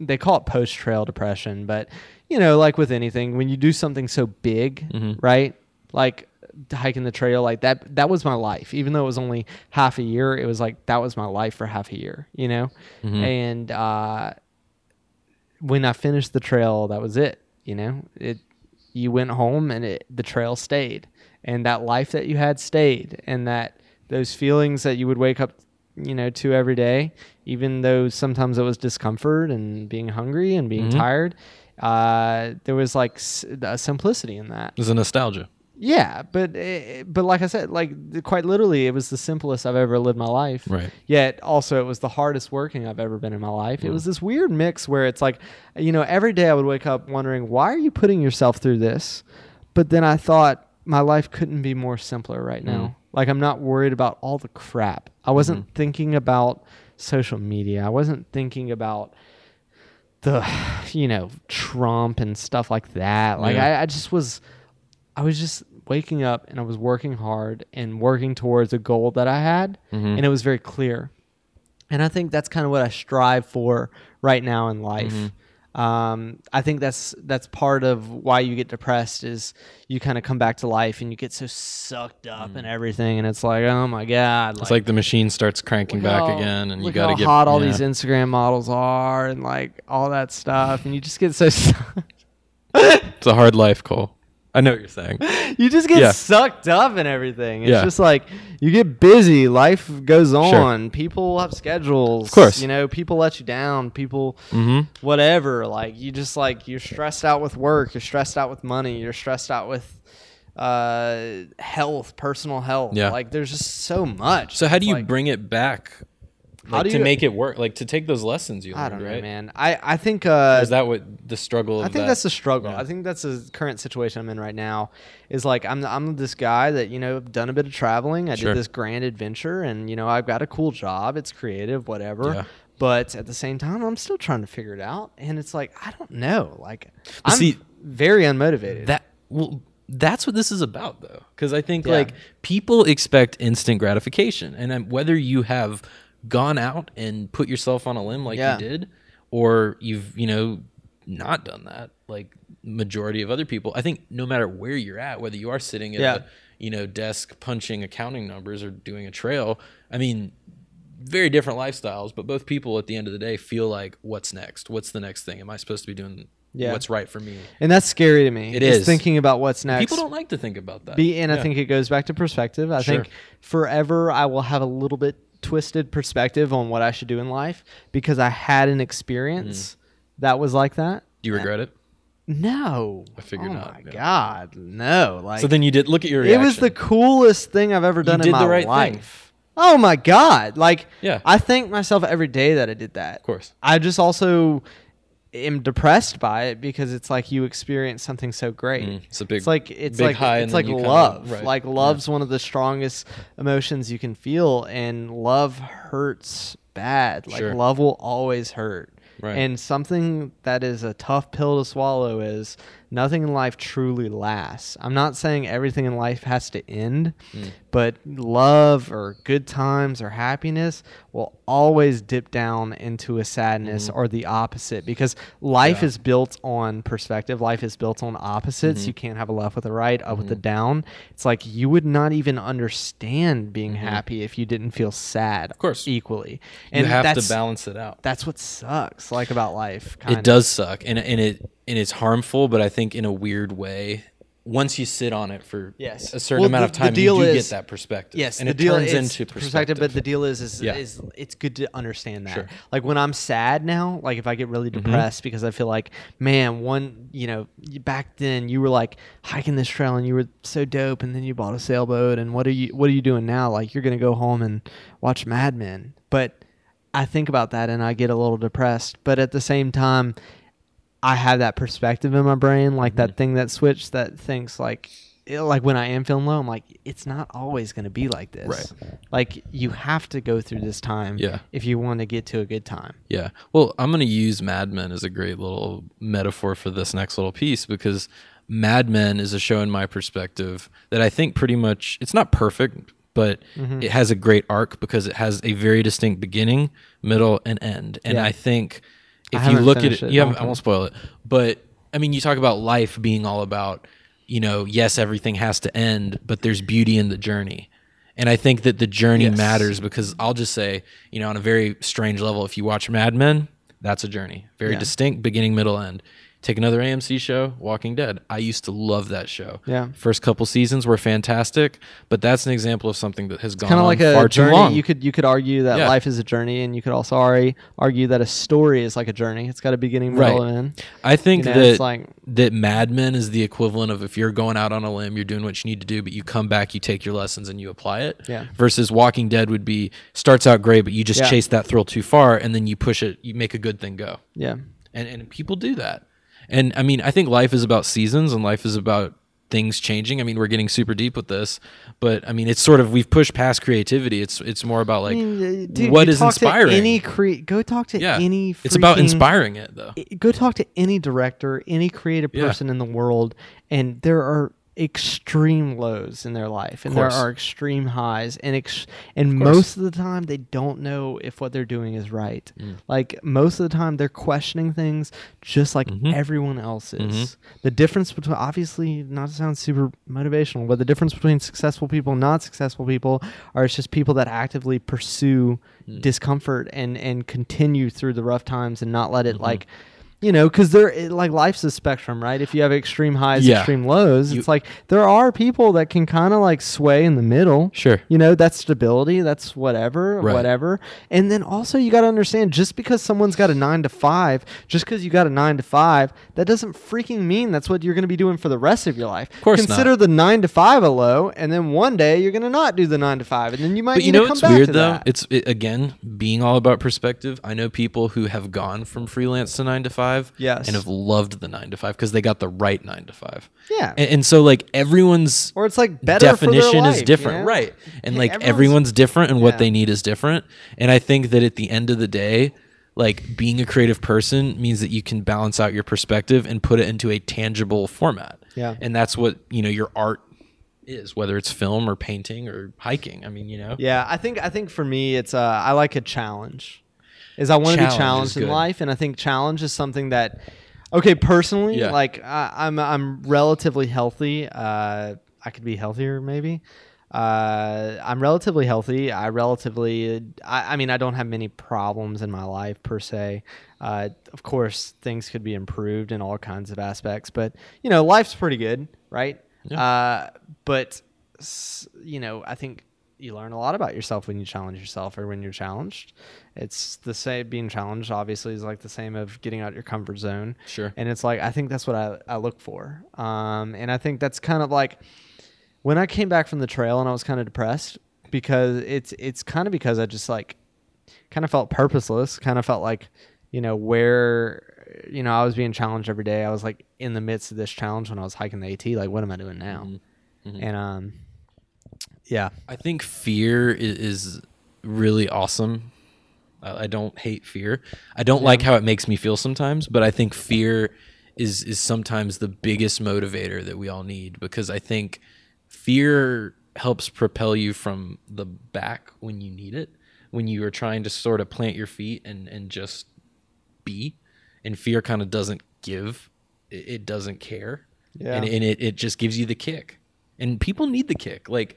Speaker 2: they call it post trail depression, but you know, like with anything, when you do something so big,
Speaker 1: Mhm.
Speaker 2: right? Like hiking the trail, like that. That was my life. Even though it was only half a year, it was like that was my life for half a year. You know,
Speaker 1: Mhm.
Speaker 2: and uh, when I finished the trail, that was it. You know, it you went home and it, the trail stayed, and that life that you had stayed, and that those feelings that you would wake up, you know, to every day, even though sometimes it was discomfort and being hungry and being
Speaker 1: Mhm.
Speaker 2: tired. Uh, there was like s- a simplicity in that.
Speaker 1: There's a nostalgia.
Speaker 2: Yeah, but eh, but like I said, like quite literally, it was the simplest I've ever lived my life.
Speaker 1: Right.
Speaker 2: Yet also, it was the hardest working I've ever been in my life. It was this weird mix where it's like, you know, every day I would wake up wondering why are you putting yourself through this, but then I thought my life couldn't be more simpler right now. Like I'm not worried about all the crap. I wasn't thinking about social media. I wasn't thinking about the you know Trump and stuff like that. Like
Speaker 1: Yeah.
Speaker 2: I, I just was I was just waking up and I was working hard and working towards a goal that I had
Speaker 1: Mhm.
Speaker 2: and it was very clear. And I think that's kind of what I strive for right now in life.
Speaker 1: Mm-hmm.
Speaker 2: Um, I think that's that's part of why you get depressed is you kind of come back to life and you get so sucked up and everything and it's like oh my god
Speaker 1: Mm. It's like the machine starts cranking back
Speaker 2: how-
Speaker 1: again, and you got to get
Speaker 2: hot all
Speaker 1: yeah.
Speaker 2: these Instagram models are, and like all that stuff, and you just get so
Speaker 1: It's a hard life, Cole. I know what you're saying.
Speaker 2: you just get
Speaker 1: Yeah.
Speaker 2: sucked up in everything. It's
Speaker 1: Yeah.
Speaker 2: just like you get busy, life goes
Speaker 1: Sure.
Speaker 2: on, people have schedules,
Speaker 1: Of course.
Speaker 2: you know, people let you down, people
Speaker 1: Mm-hmm.
Speaker 2: whatever. Like you just like you're stressed out with work, you're stressed out with money, you're stressed out with uh health, personal health.
Speaker 1: Yeah.
Speaker 2: Like there's just so much.
Speaker 1: So how do you
Speaker 2: like-
Speaker 1: bring it back?
Speaker 2: How
Speaker 1: Like,
Speaker 2: do
Speaker 1: to
Speaker 2: you-
Speaker 1: make it work, like to take those lessons you
Speaker 2: I
Speaker 1: learned,
Speaker 2: don't know,
Speaker 1: right?
Speaker 2: man. I I think uh
Speaker 1: Is that what the struggle?
Speaker 2: I think
Speaker 1: that-
Speaker 2: that's the struggle.
Speaker 1: Yeah.
Speaker 2: I think that's the current situation I'm in right now. Is like I'm I'm this guy that you know done a bit of traveling. I
Speaker 1: Sure.
Speaker 2: did this grand adventure, and you know I've got a cool job. It's creative, whatever.
Speaker 1: Yeah.
Speaker 2: But at the same time, I'm still trying to figure it out, and it's like I don't know. Like
Speaker 1: But
Speaker 2: I'm
Speaker 1: see,
Speaker 2: very unmotivated.
Speaker 1: that well that's what this is about though because i think
Speaker 2: Yeah.
Speaker 1: like people expect instant gratification and um, whether you have gone out and put yourself on a limb like
Speaker 2: Yeah.
Speaker 1: you did or you've you know not done that like majority of other people i think no matter where you're at whether you are sitting at
Speaker 2: Yeah.
Speaker 1: a you know desk punching accounting numbers or doing a trail i mean very different lifestyles but both people at the end of the day feel like what's next what's the next thing am i supposed to be doing
Speaker 2: Yeah.
Speaker 1: what's right for me
Speaker 2: and that's scary to me.
Speaker 1: It
Speaker 2: is thinking about what's next.
Speaker 1: people don't like to think about that
Speaker 2: Be, and I think it goes back to perspective. I
Speaker 1: Sure.
Speaker 2: think forever I will have a little bit twisted perspective on what I should do in life because I had an experience mm. that was like that.
Speaker 1: do you regret it
Speaker 2: No,
Speaker 1: I figured
Speaker 2: oh
Speaker 1: not,
Speaker 2: my
Speaker 1: yeah.
Speaker 2: god, no! Like
Speaker 1: So then you did look at your
Speaker 2: it was the coolest thing I've ever done in
Speaker 1: did
Speaker 2: my
Speaker 1: the right thing.
Speaker 2: life. Oh my god! Like
Speaker 1: Yeah.
Speaker 2: I thank myself every day that I did that.
Speaker 1: of course.
Speaker 2: I just also am depressed by it because it's like you experience something so great.
Speaker 1: Mm, it's a big
Speaker 2: It's like it's like it's like
Speaker 1: you kinda-
Speaker 2: love.
Speaker 1: right,
Speaker 2: Like
Speaker 1: yeah.
Speaker 2: love's one of the strongest emotions you can feel, and love hurts bad. Like
Speaker 1: Sure.
Speaker 2: love will always hurt.
Speaker 1: Right.
Speaker 2: And something that is a tough pill to swallow is nothing in life truly lasts. I'm not saying everything in life has to end,
Speaker 1: Mm.
Speaker 2: but love or good times or happiness will always dip down into a sadness or the opposite because life
Speaker 1: Mm-hmm. Yeah.
Speaker 2: is built on perspective. Life is built on opposites.
Speaker 1: Mhm.
Speaker 2: You can't have a left with a right, up with a
Speaker 1: Mhm.
Speaker 2: down. It's like you would not even understand being happy if you didn't feel sad. Of
Speaker 1: Mm-hmm. course.
Speaker 2: equally.
Speaker 1: You have to balance it out.
Speaker 2: That's what sucks, like about life.
Speaker 1: It
Speaker 2: kinda.
Speaker 1: does suck, and and it and it's harmful, but I think in a weird way. Once you sit on it for
Speaker 2: Yes.
Speaker 1: a certain
Speaker 2: Well,
Speaker 1: amount
Speaker 2: the-
Speaker 1: of time, you do
Speaker 2: is-
Speaker 1: get that perspective.
Speaker 2: Yes,
Speaker 1: and
Speaker 2: the
Speaker 1: it
Speaker 2: deal
Speaker 1: turns
Speaker 2: is
Speaker 1: into perspective.
Speaker 2: but the deal is, is,
Speaker 1: Yeah.
Speaker 2: is it's good to understand that.
Speaker 1: Sure.
Speaker 2: Like when I'm sad now, like if I get really
Speaker 1: Mm-hmm.
Speaker 2: depressed because I feel like, man, one, you know, back then you were like hiking this trail and you were so dope, and then you bought a sailboat, and what are you, what are you doing now? Like you're gonna go home and watch Mad Men, but I think about that and I get a little depressed, but at the same time. I have that perspective in my brain, like
Speaker 1: Mm-hmm.
Speaker 2: that thing that switch that thinks like, it- like when I am feeling low, I'm like, it's not always going to be like this.
Speaker 1: Right.
Speaker 2: Like you have to go through this time.
Speaker 1: Yeah.
Speaker 2: If you want to get to a good time.
Speaker 1: Yeah. Well, I'm going to use Mad Men as a great little metaphor for this next little piece because Mad Men is a show in my perspective that I think pretty much it's not perfect, but
Speaker 2: Mm-hmm.
Speaker 1: it has a great arc because it has a very distinct beginning, middle, and end. And
Speaker 2: Yeah.
Speaker 1: I think if you look at it,
Speaker 2: it,
Speaker 1: you haven't, I won't spoil it, but I mean, you talk about life being all about, you know, yes, everything has to end, but there's beauty in the journey. And I think that the journey
Speaker 2: Yes.
Speaker 1: matters because I'll just say, you know, on a very strange level, if you watch Mad Men, that's a journey. Very
Speaker 2: Yeah.
Speaker 1: distinct, beginning, middle, end. Take another AMC show, Walking Dead. I used to love that show.
Speaker 2: Yeah.
Speaker 1: First couple seasons were fantastic, but that's an example of something that has gone
Speaker 2: kind of
Speaker 1: on
Speaker 2: like
Speaker 1: far
Speaker 2: a
Speaker 1: too
Speaker 2: journey.
Speaker 1: long.
Speaker 2: You could you could argue that
Speaker 1: Yeah.
Speaker 2: life is a journey, and you could also argue, argue that a story is like a journey. It's got a beginning, middle,
Speaker 1: Right.
Speaker 2: and end.
Speaker 1: I think
Speaker 2: You know,
Speaker 1: that
Speaker 2: like
Speaker 1: that Mad Men is the equivalent of if you're going out on a limb, you're doing what you need to do, but you come back, you take your lessons, and you apply it.
Speaker 2: Yeah.
Speaker 1: Versus Walking Dead would be starts out great, but you just
Speaker 2: Yeah.
Speaker 1: chase that thrill too far, and then you push it, you make a good thing go,
Speaker 2: yeah,
Speaker 1: and and people do that. And I mean, I think life is about seasons, and life is about things changing. I mean, we're getting super deep with this, but I mean, it's sort of we've pushed past creativity. It's it's more about like
Speaker 2: I mean, uh, dude,
Speaker 1: what is
Speaker 2: talk to
Speaker 1: inspiring.
Speaker 2: Any cre- go talk to
Speaker 1: yeah,
Speaker 2: any.
Speaker 1: it's about inspiring it though.
Speaker 2: Go talk to any director, any creative
Speaker 1: Yeah.
Speaker 2: person in the world, and there are extreme lows in their life, and there are extreme highs, and ex- and most of the time they don't know if what they're doing is right.
Speaker 1: Mm.
Speaker 2: Like most of the time they're questioning things just like
Speaker 1: Mhm.
Speaker 2: everyone else is.
Speaker 1: Mhm.
Speaker 2: The difference between obviously not to sound super motivational, but the difference between successful people and not successful people are it's just people that actively pursue
Speaker 1: Mm.
Speaker 2: discomfort and and continue through the rough times and not let it
Speaker 1: Mhm.
Speaker 2: like you know because there it- like life's a spectrum right if you have extreme highs
Speaker 1: Yeah.
Speaker 2: extreme lows
Speaker 1: You-
Speaker 2: it's like there are people that can kind of like sway in the middle
Speaker 1: Sure.
Speaker 2: you know that's stability that's whatever
Speaker 1: Right.
Speaker 2: whatever and then also you got to understand just because someone's got a nine to five just because you got a nine to five that doesn't freaking mean that's what you're going to be doing for the rest of your life of
Speaker 1: course not.
Speaker 2: consider the nine to five a low and then one day you're going to not do the nine to five and then you might
Speaker 1: But you know what's weird though?
Speaker 2: that.
Speaker 1: It's it, again being all about perspective. I know people who have gone from freelance to nine to five,
Speaker 2: Yes.
Speaker 1: and have loved the nine to five because they got the right nine to five.
Speaker 2: yeah
Speaker 1: And, and so like everyone's
Speaker 2: or it's like better
Speaker 1: definition
Speaker 2: life,
Speaker 1: is
Speaker 2: you
Speaker 1: different,
Speaker 2: know?
Speaker 1: right? And like
Speaker 2: everyone's-
Speaker 1: everyone's, different, and what they need is different. And I think that at the end of the day, like being a creative person means that you can balance out your perspective and put it into a tangible format.
Speaker 2: Yeah.
Speaker 1: and that's what you know your art is, whether it's film or painting or hiking. I mean, you know,
Speaker 2: Yeah, I think I think for me it's uh I like a challenge. Is I want to be challenged in life and I think challenge is something that okay, personally
Speaker 1: Yeah.
Speaker 2: like I, I'm I'm relatively healthy. Uh I could be healthier maybe. Uh, I'm relatively healthy. I relatively, I, I mean, I don't have many problems in my life per se. Uh, of course, things could be improved in all kinds of aspects, but you know, life's pretty good, right? Uh, but you know, I think you learn a lot about yourself when you challenge yourself or when you're challenged. It's the same. Being challenged, obviously, is like the same of getting out your comfort zone.
Speaker 1: Sure.
Speaker 2: And it's like I think that's what I, I look for. Um, and I think that's kind of like when I came back from the trail and I was kind of depressed because it's it's kind of because I just like kind of felt purposeless, kind of felt like you know where you know I was being challenged every day. I was like in the midst of this challenge when I was hiking the AT. Like, what am I doing now? And um, yeah,
Speaker 1: I think fear is, is really awesome. I, I don't hate fear. I don't like how it makes me feel sometimes, but I think fear is is sometimes the biggest motivator that we all need because I think fear helps propel you from the back when you need it, when you are trying to sort of plant your feet and and just be, and fear kind of doesn't give, it, it doesn't care,
Speaker 2: Yeah.
Speaker 1: and, and it it just gives you the kick, and people need the kick, like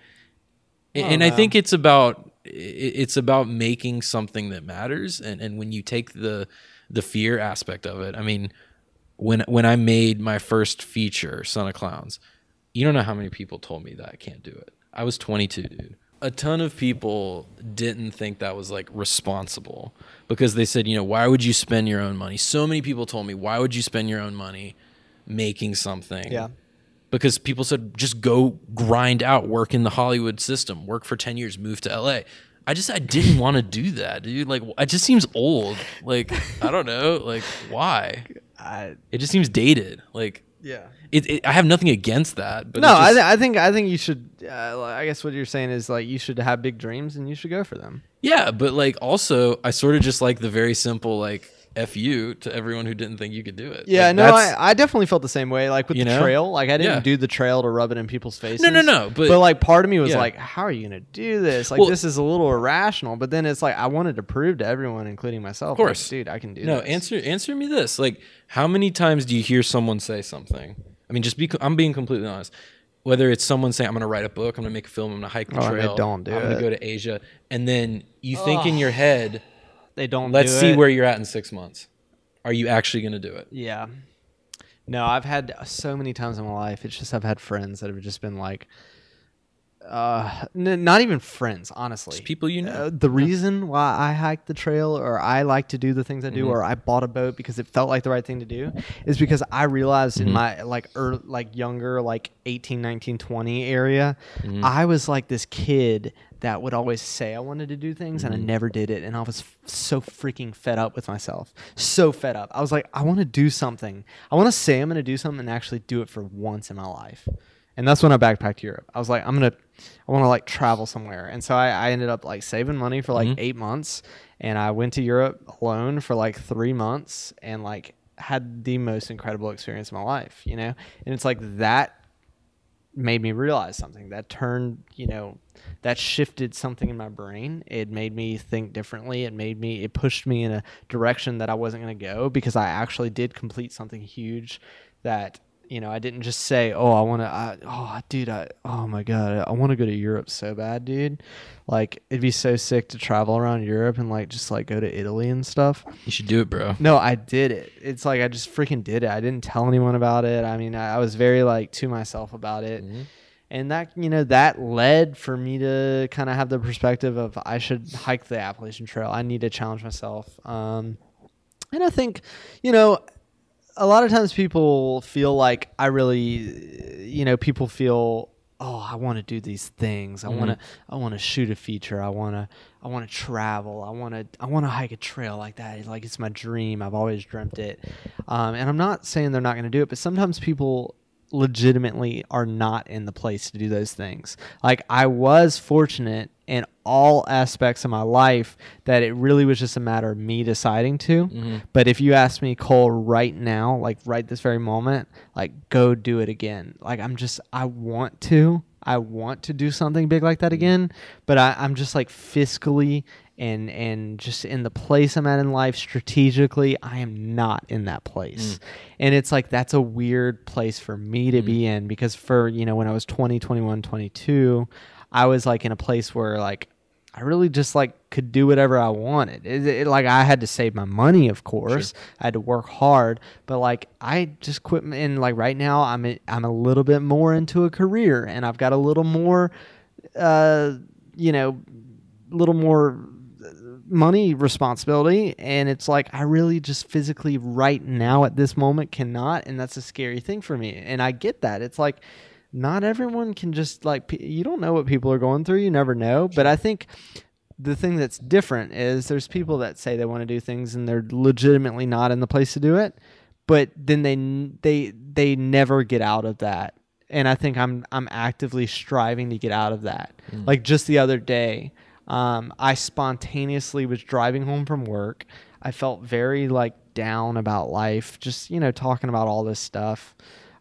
Speaker 1: and,
Speaker 2: Oh,
Speaker 1: and I think it's about it's about making something that matters and and when you take the the fear aspect of it I mean when when I made my first feature Son of Clowns you don't know how many people told me that I can't do it. I was 22 dude. A ton of people didn't think that was like responsible because they said you know why would you spend your own money? So many people told me why would you spend your own money making something
Speaker 2: yeah,
Speaker 1: because people said just go grind out work in the hollywood system work for 10 years move to la i just i didn't want to do that dude like it just seems old like i don't know like why
Speaker 2: I,
Speaker 1: it just seems dated like
Speaker 2: yeah.
Speaker 1: it, it i have nothing against that but
Speaker 2: no,
Speaker 1: it
Speaker 2: I, th- I think I think you should. Uh, I guess what you're saying is like you should have big dreams and you should go for them.
Speaker 1: yeah but like also i sort of just like the very simple like f you to everyone who didn't think you could do it.
Speaker 2: Yeah,
Speaker 1: Like,
Speaker 2: no, I, I definitely felt the same way. Like with
Speaker 1: You
Speaker 2: the
Speaker 1: know?
Speaker 2: trail, like I didn't
Speaker 1: Yeah.
Speaker 2: do the trail to rub it in people's faces.
Speaker 1: no, no, no. But,
Speaker 2: But, like part of me was
Speaker 1: Yeah.
Speaker 2: like, how are you gonna do this? Like
Speaker 1: Well-
Speaker 2: this is a little irrational. But then it's like I wanted to prove to everyone, including myself,
Speaker 1: Of course.
Speaker 2: like, dude, I can do
Speaker 1: no,
Speaker 2: this.
Speaker 1: answer answer me this. Like, how many times do you hear someone say something? I mean, just be. I'm being completely honest. Whether it's someone saying, "I'm going to write a book, I'm going to make a film, I'm going to hike the
Speaker 2: Oh, and they
Speaker 1: trail,
Speaker 2: don't do
Speaker 1: I'm going
Speaker 2: it.
Speaker 1: to go to Asia," and then you think in your head,
Speaker 2: They don't.
Speaker 1: "Let's
Speaker 2: do
Speaker 1: see
Speaker 2: it.
Speaker 1: where you're at in six months. Are you actually going to do it?"
Speaker 2: Yeah. No, I've had so many times in my life. It's just I've had friends that have just been like, uh, n- not even friends, honestly.
Speaker 1: Just people you know.
Speaker 2: Uh, the reason why I hike the trail or I like to do the things I
Speaker 1: Mm-hmm.
Speaker 2: do or I bought a boat because it felt like the right thing to do is because I realized
Speaker 1: Mm-hmm.
Speaker 2: in my like er, like younger like 18 19 20 area
Speaker 1: Mm-hmm.
Speaker 2: I was like this kid that would always say I wanted to do things and I
Speaker 1: Mm-hmm.
Speaker 2: never did it and I was f- so freaking fed up with myself so fed up I was like I want to do something I want to say I'm going to do something and actually do it for once in my life and that's when I backpacked to Europe. I was like, I'm gonna, I want to like travel somewhere, and so I, I ended up like saving money for like eight months, and I went to Europe alone for like three months, and like had the most incredible experience of my life, you know. And it's like that made me realize something that turned, you know, that shifted something in my brain. It made me think differently. It made me, it pushed me in a direction that I wasn't going to go because I actually did complete something huge that, you know, I didn't just say, oh, I want to, I, oh, dude, I, oh my God, I, want to go to Europe so bad, dude. Like, it'd be so sick to travel around Europe and like just like go to Italy and stuff.
Speaker 1: You should do it, bro.
Speaker 2: No, I did it. It's like I just freaking did it. I didn't tell anyone about it. I mean, I, I was very like to myself about it. And that, you know, that led for me to kind of have the perspective of I should hike the Appalachian Trail. I need to challenge myself. Um, and I think, you know, a lot of times people feel like I really, you know, people feel, oh, I want to do these things. I want to, I want to shoot a feature. I want to, I want to travel. I want to, I want to hike a trail like that. Like it's my dream. I've always dreamt it. Um, and I'm not saying they're not going to do it, but sometimes people legitimately are not in the place to do those things. Like I was fortunate in all aspects of my life that it really was just a matter of me deciding to. Mm-hmm. But if you ask me, Cole, right now, like right this very moment, like go do it again. Like I'm just, I want to. I want to do something big like that mm-hmm. again, but I, I'm just like fiscally and and just in the place I'm at in life strategically, I am not in that place. Mm. And it's like that's a weird place for me to be mm-hmm. in because for, you know, when I was 20, 21, 22, I was like in a place where like I really just like could do whatever I wanted. It, it- like I had to save my money, of course. I had to work hard, but like I just quit. And like right now, I'm a, I'm a little bit more into a career, and I've got a little more, uh, you know, little more uh, money responsibility and it's like i really just physically right now at this moment cannot and that's a scary thing for me and i get that it's like not everyone can just like you don't know what people are going through you never know but i think the thing that's different is there's people that say they want to do things and they're legitimately not in the place to do it but then they they they never get out of that. And i think i'm i'm actively striving to get out of that. Like just the other day um, i spontaneously was driving home from work. I felt very like down about life just you know talking about all this stuff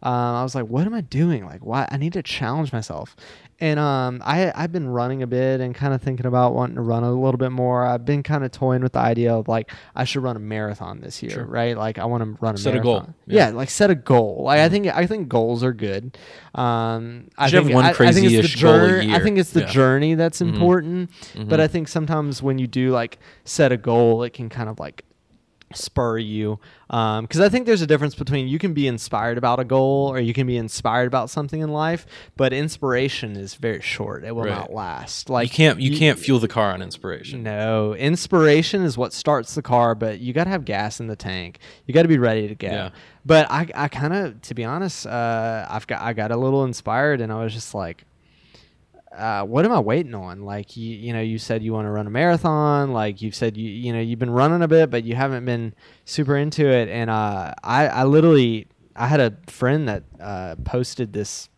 Speaker 2: um, I was like, what am I doing? Like, why? I need to challenge myself. And um, I, I've been running a bit and kind of thinking about wanting to run a little bit more. I've been kind of toying with the idea of like, I should run a marathon this year,
Speaker 1: Sure.
Speaker 2: right? Like, I want to run a
Speaker 1: Set a goal.
Speaker 2: Yeah.
Speaker 1: Yeah.
Speaker 2: like set a goal. Like, I think I think goals are good. Um, I think
Speaker 1: one
Speaker 2: I, I think it's the
Speaker 1: crazy-ish goal a
Speaker 2: journey. I think it's the
Speaker 1: Yeah.
Speaker 2: journey that's
Speaker 1: Mhm.
Speaker 2: important. But
Speaker 1: Mhm.
Speaker 2: I think sometimes when you do like set a goal, it can kind of like spur you because i think there's a difference between you can be inspired about a goal or you can be inspired about something in life but inspiration is very short it will
Speaker 1: Right.
Speaker 2: not last like
Speaker 1: you can't you, can't fuel the car on inspiration.
Speaker 2: no inspiration is what starts the car but you got to have gas in the tank you got to be ready to go
Speaker 1: Yeah.
Speaker 2: but i, I kind of to be honest uh, i've got i got a little inspired and i was just like uh, what am I waiting on? Like you, you know, you said you want to run a marathon. Like you've said you, you know, you've been running a bit, but you haven't been super into it. And uh, I, I literally, I had a friend that uh, posted this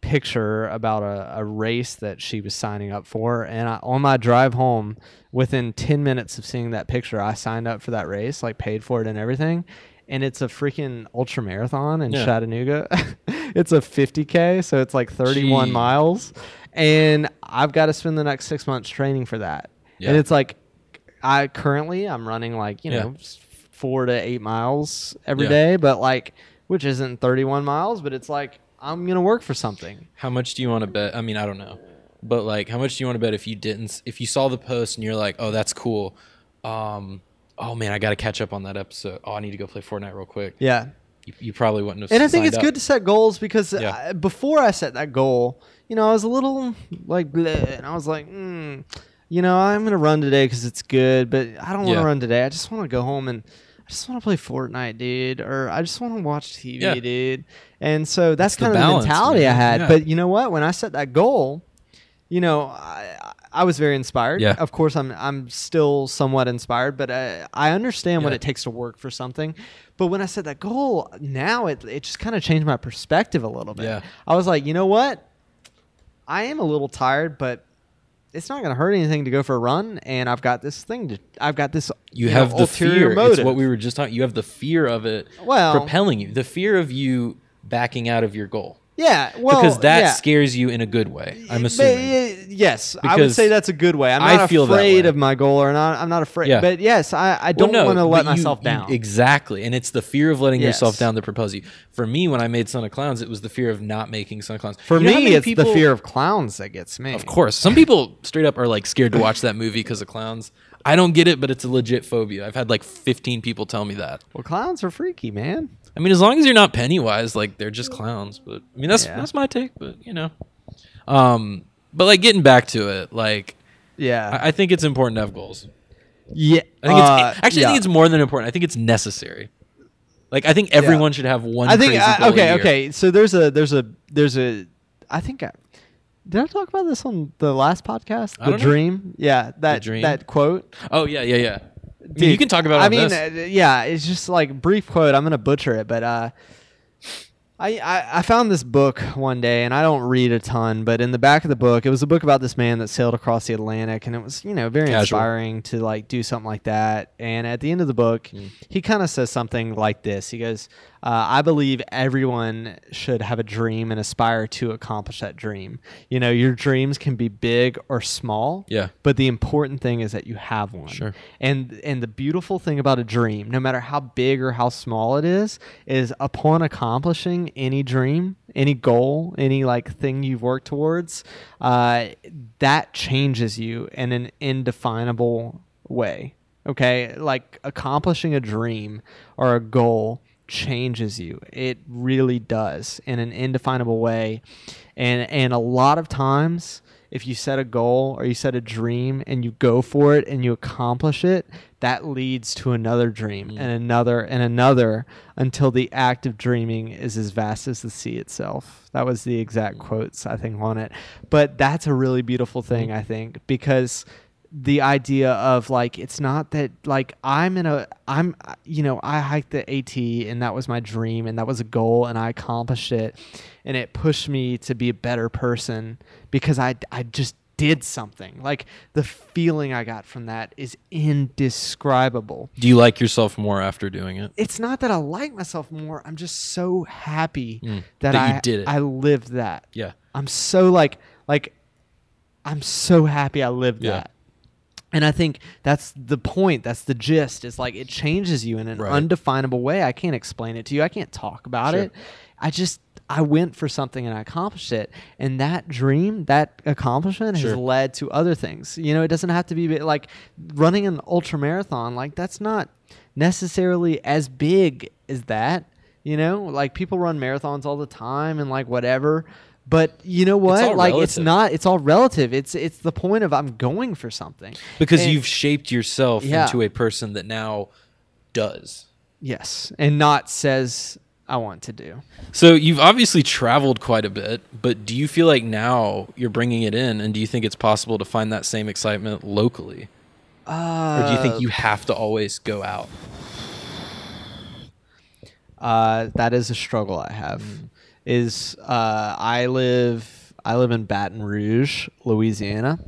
Speaker 2: picture about a, a race that she was signing up for. And I, on my drive home, within 10 minutes of seeing that picture, I signed up for that race, like paid for it and everything. And it's a freaking ultra marathon in
Speaker 1: Yeah.
Speaker 2: Chattanooga. it's a 50K, so it's like 31
Speaker 1: Gee.
Speaker 2: miles. And I've got to spend the next six months training for that.
Speaker 1: Yeah.
Speaker 2: And it's like, I currently, I'm running like, you
Speaker 1: Yeah.
Speaker 2: know, four to eight miles every
Speaker 1: Yeah.
Speaker 2: day, but like, which isn't 31 miles, but it's like, I'm going to work for something.
Speaker 1: How much do you want to bet? I mean, I don't know, but like, how much do you want to bet if you didn't, if you saw the post and you're like, oh, that's cool. Um, oh man, I got to catch up on that episode. Oh, I need to go play Fortnite real quick.
Speaker 2: Yeah.
Speaker 1: You, you probably wouldn't have.
Speaker 2: And I think it's
Speaker 1: up.
Speaker 2: good to set goals because
Speaker 1: Yeah.
Speaker 2: I, before I set that goal, you know, I was a little like, bleh, and I was like, mm, you know, I'm gonna run today because it's good, but I don't want to
Speaker 1: Yeah.
Speaker 2: run today. I just want to go home and I just want to play Fortnite, dude, or I just want to watch TV,
Speaker 1: Yeah.
Speaker 2: dude. And so that's
Speaker 1: It's the
Speaker 2: kind of
Speaker 1: balance,
Speaker 2: the mentality I
Speaker 1: man.
Speaker 2: had.
Speaker 1: Yeah.
Speaker 2: But you know what? When I set that goal, you know, I, I was very inspired.
Speaker 1: Yeah.
Speaker 2: Of course, I'm I'm still somewhat inspired, but I, I understand what
Speaker 1: Yeah.
Speaker 2: it takes to work for something. But when I set that goal, now it it just kind of changed my perspective a little bit.
Speaker 1: Yeah.
Speaker 2: I was like, you know what? I am a little tired, but it's not going to hurt anything to go for a run, and I've got this thing to. I've got this.
Speaker 1: You
Speaker 2: know,
Speaker 1: have the fear.
Speaker 2: Motive.
Speaker 1: It's what we were just talking. You have the fear of it
Speaker 2: Well-
Speaker 1: propelling you. The fear of you backing out of your goal.
Speaker 2: Yeah, well,
Speaker 1: because that
Speaker 2: yeah.
Speaker 1: scares you in a good way. I'm
Speaker 2: But,
Speaker 1: assuming.
Speaker 2: uh, yes, I would say that's a good way. I'm
Speaker 1: I
Speaker 2: not
Speaker 1: feel
Speaker 2: afraid of my goal, or not. I'm not afraid.
Speaker 1: Yeah.
Speaker 2: But yes, I, I don't
Speaker 1: no,
Speaker 2: want to let myself
Speaker 1: you-
Speaker 2: down.
Speaker 1: exactly, and it's the fear of letting yourself down that propels you. For me, when I made Son of Clowns, it was the fear of not making Son of Clowns.
Speaker 2: For
Speaker 1: You know
Speaker 2: me, it's
Speaker 1: people-
Speaker 2: the fear of clowns that gets me.
Speaker 1: Of course, some people straight up are like scared to watch that movie because of clowns. I don't get it, but it's a legit phobia. I've had like 15 people tell me that.
Speaker 2: Well, clowns are freaky, man.
Speaker 1: I mean, as long as you're not Pennywise, like they're just clowns. But I mean, that's
Speaker 2: Yeah.
Speaker 1: that's my take. But you know, um, but like getting back to it, like
Speaker 2: Yeah.
Speaker 1: I, I think it's important to have goals.
Speaker 2: yeah.
Speaker 1: I think
Speaker 2: uh,
Speaker 1: it's actually I think it's more than important. I think it's necessary. Like I think everyone should have one.
Speaker 2: I think I- okay, okay. So there's a there's a there's a I think I did I talk about this on the last podcast? The
Speaker 1: don't know.
Speaker 2: dream. Yeah, that
Speaker 1: dream?
Speaker 2: that quote.
Speaker 1: Oh yeah, yeah, yeah.
Speaker 2: Dude,
Speaker 1: you can talk about. It
Speaker 2: I mean,
Speaker 1: this.
Speaker 2: uh, yeah, it's just like brief quote. I'm gonna butcher it, but uh, I, I I found this book one day, and I don't read a ton, but in the back of the book, it was a book about this man that sailed across the Atlantic, and it was you know very
Speaker 1: Casual.
Speaker 2: inspiring to like do something like that. And at the end of the book,
Speaker 1: Hmm.
Speaker 2: he kind of says something like this. He goes, uh, "I believe everyone should have a dream and aspire to accomplish that dream. You know, your dreams can be big or small."
Speaker 1: Yeah.
Speaker 2: But the important thing is that you have one.
Speaker 1: Sure.
Speaker 2: And and the beautiful thing about a dream, no matter how big or how small it is, is upon accomplishing any dream, any goal, any like thing you've worked towards, uh, that changes you in an indefinable way. Okay, like accomplishing a dream or a goal changes you. It really does in an indefinable way. And and a lot of times if you set a goal or you set a dream and you go for it and you accomplish it, that leads to another dream mm. and another and another until the act of dreaming is as vast as the sea itself. That was the exact mm. quotes I think on it. But that's a really beautiful thing mm. I think because the idea of like it's not that like I'm in a I'm you know I hiked the AT and that was my dream and that was a goal and I accomplished it and it pushed me to be a better person because I I just did something like the feeling I got from that is indescribable
Speaker 1: Do you like yourself more after doing it?
Speaker 2: it's not that I like myself more I'm just so happy
Speaker 1: Mm,
Speaker 2: that,
Speaker 1: that
Speaker 2: I
Speaker 1: did it.
Speaker 2: I lived that
Speaker 1: Yeah.
Speaker 2: I'm so like like I'm so happy I lived
Speaker 1: Yeah.
Speaker 2: that. And I think that's the point. That's the gist. It's like it changes you in an
Speaker 1: Right.
Speaker 2: undefinable way. I can't explain it to you. I can't talk about
Speaker 1: Sure.
Speaker 2: it. I just I went for something and I accomplished it. And that dream, that accomplishment
Speaker 1: Sure.
Speaker 2: has led to other things. You know, it doesn't have to be like running an ultra marathon. Like that's not necessarily as big as that. You know, like people run marathons all the time and like whatever. But you know what?
Speaker 1: all
Speaker 2: like it's not. It's all relative. It's it's the point of I'm going for something
Speaker 1: Because
Speaker 2: And-
Speaker 1: you've shaped yourself
Speaker 2: Yeah.
Speaker 1: into a person that now does.
Speaker 2: yes, and not says I want to do.
Speaker 1: So you've obviously traveled quite a bit, but do you feel like now you're bringing it in, and do you think it's possible to find that same excitement locally,
Speaker 2: Uh,
Speaker 1: or do you think you have to always go out?
Speaker 2: Uh, that is a struggle I have. Is uh, I live I live in Baton Rouge, Louisiana.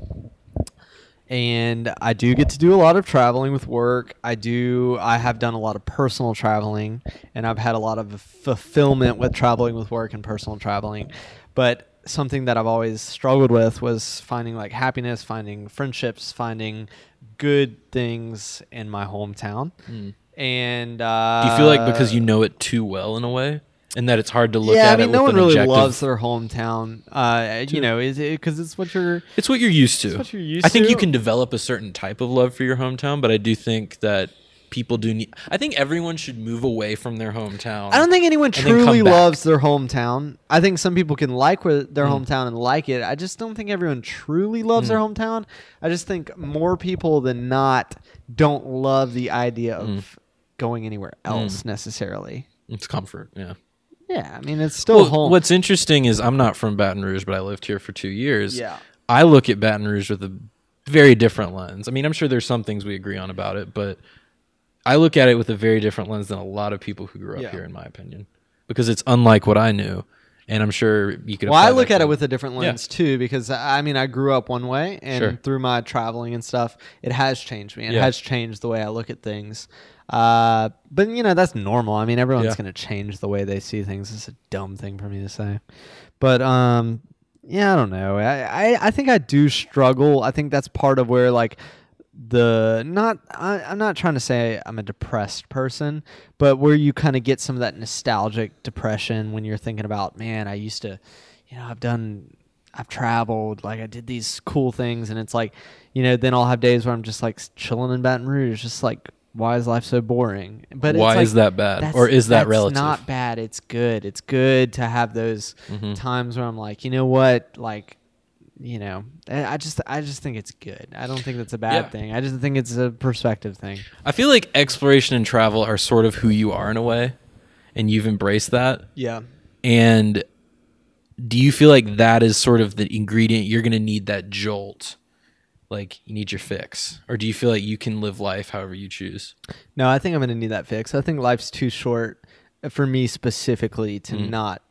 Speaker 2: And I do get to do a lot of traveling with work. I do I have done a lot of personal traveling and I've had a lot of fulfillment with traveling with work and personal traveling. But something that I've always struggled with was finding like happiness, finding friendships, finding good things in my hometown. And uh,
Speaker 1: Do you feel like because you know it too well in a way, and that it's hard to look
Speaker 2: yeah,
Speaker 1: at
Speaker 2: I mean,
Speaker 1: it
Speaker 2: no one really
Speaker 1: objective-
Speaker 2: loves their hometown. Uh, you know, is it because it's what you're.
Speaker 1: It's what you're used to.
Speaker 2: It's what you're used
Speaker 1: I think you can develop a certain type of love for your hometown, but I do think that people do need. I think everyone should move away from their hometown.
Speaker 2: I don't think anyone
Speaker 1: and then come
Speaker 2: truly loves their hometown. I think some people can like their
Speaker 1: Mm.
Speaker 2: hometown and like it. I just don't think everyone truly loves their
Speaker 1: Mm.
Speaker 2: hometown. I just think more people than not don't love the idea of
Speaker 1: Mm.
Speaker 2: going anywhere else necessarily.
Speaker 1: It's comfort. Yeah.
Speaker 2: Yeah, I mean it's still
Speaker 1: Well,
Speaker 2: home.
Speaker 1: what's interesting is I'm not from Baton Rouge, but I lived here for two years.
Speaker 2: Yeah.
Speaker 1: I look at Baton Rouge with a very different lens. I mean, I'm sure there's some things we agree on about it, but I look at it with a very different lens than a lot of people who grew up
Speaker 2: Yeah.
Speaker 1: here, in my opinion, because it's unlike what I knew. And I'm sure you could.
Speaker 2: Well, I look at it with a different
Speaker 1: Yeah.
Speaker 2: lens too, because uh, I mean, I grew up one way, and
Speaker 1: Sure.
Speaker 2: through my traveling and stuff, it has changed me. It
Speaker 1: Yeah.
Speaker 2: has changed the way I look at things. Uh, but you know, that's normal. I mean, everyone's
Speaker 1: Yeah.
Speaker 2: going to change the way they see things. It's a dumb thing for me to say, but um, yeah, I don't know. I, I I think I do struggle. I think that's part of where like the not I, I'm not trying to say I'm a depressed person, but where you kind of get some of that nostalgic depression when you're thinking about, man, I used to, you know, I've done, I've traveled, like I did these cool things, and it's like, you know, then I'll have days where I'm just like chilling in Baton Rouge, just like, why is life so boring? But
Speaker 1: Why
Speaker 2: it's
Speaker 1: is that bad? Or is that relative?
Speaker 2: Not bad. It's good. It's good to have those
Speaker 1: Mhm.
Speaker 2: times where I'm like, you know what, like you know, I I just I just think it's good. I don't think that's a bad
Speaker 1: Yeah.
Speaker 2: thing. I just think it's a perspective thing.
Speaker 1: I feel like exploration and travel are sort of who you are in a way, and you've embraced that.
Speaker 2: Yeah.
Speaker 1: And do you feel like that is sort of the ingredient you're going to need that jolt? Like you need your fix, or do you feel like you can live life however you choose?
Speaker 2: No, I think I'm gonna need that fix. I think life's too short for me specifically to
Speaker 1: Mm.
Speaker 2: not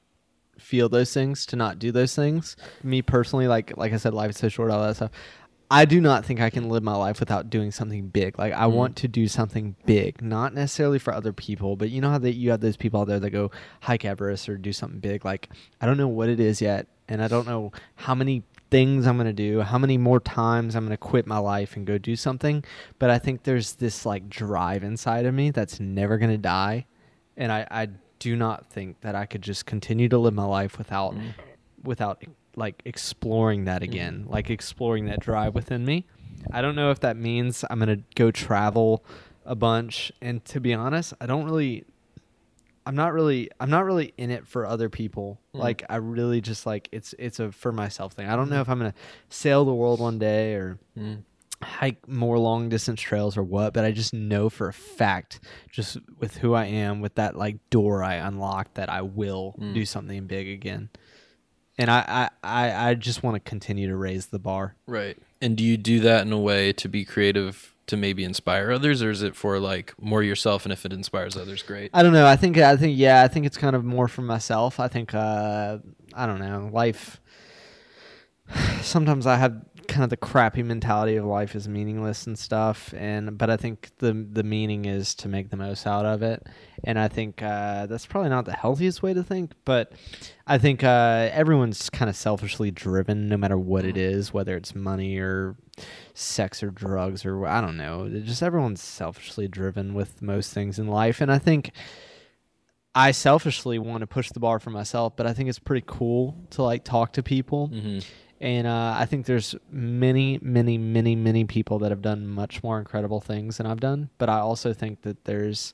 Speaker 2: feel those things, to not do those things. Me personally, like like I said, life is so short, all that stuff. I do not think I can live my life without doing something big. Like I
Speaker 1: Mm.
Speaker 2: want to do something big, not necessarily for other people, but you know how that you have those people out there that go hike Everest or do something big. Like I don't know what it is yet, and I don't know how many things I'm gonna do, how many more times I'm gonna quit my life and go do something. But I think there's this like drive inside of me that's never gonna die, and I I do not think that I could just continue to live my life without
Speaker 1: Mm.
Speaker 2: without like exploring that again, like exploring that drive within me. I don't know if that means I'm gonna go travel a bunch, and to be honest, I don't really. I'm not really I'm not really in it for other people.
Speaker 1: Mm.
Speaker 2: Like I really just like it's it's a for myself thing. I don't know if I'm going to sail the world one day or
Speaker 1: Mm.
Speaker 2: hike more long distance trails or what, but I just know for a fact just with who I am with that like door I unlocked that I will
Speaker 1: Mm.
Speaker 2: do something big again. And I I, I, I just want to continue to raise the bar.
Speaker 1: Right. And do you do that in a way to be creative to maybe inspire others, or is it for like more yourself? And if it inspires others, great.
Speaker 2: I don't know. I think I think yeah, I think it's kind of more for myself. I think uh I don't know. Life sometimes I have kind of the crappy mentality of life is meaningless and stuff and but I think the the meaning is to make the most out of it. And I think uh that's probably not the healthiest way to think, but I think uh everyone's kind of selfishly driven no matter what it is, whether it's money or sex or drugs or I don't know. Just everyone's selfishly driven with most things in life, and I think I selfishly want to push the bar for myself. But I think it's pretty cool to like talk to people,
Speaker 1: hmm
Speaker 2: and uh, I think there's many, many, many, many people that have done much more incredible things than I've done. But I also think that there's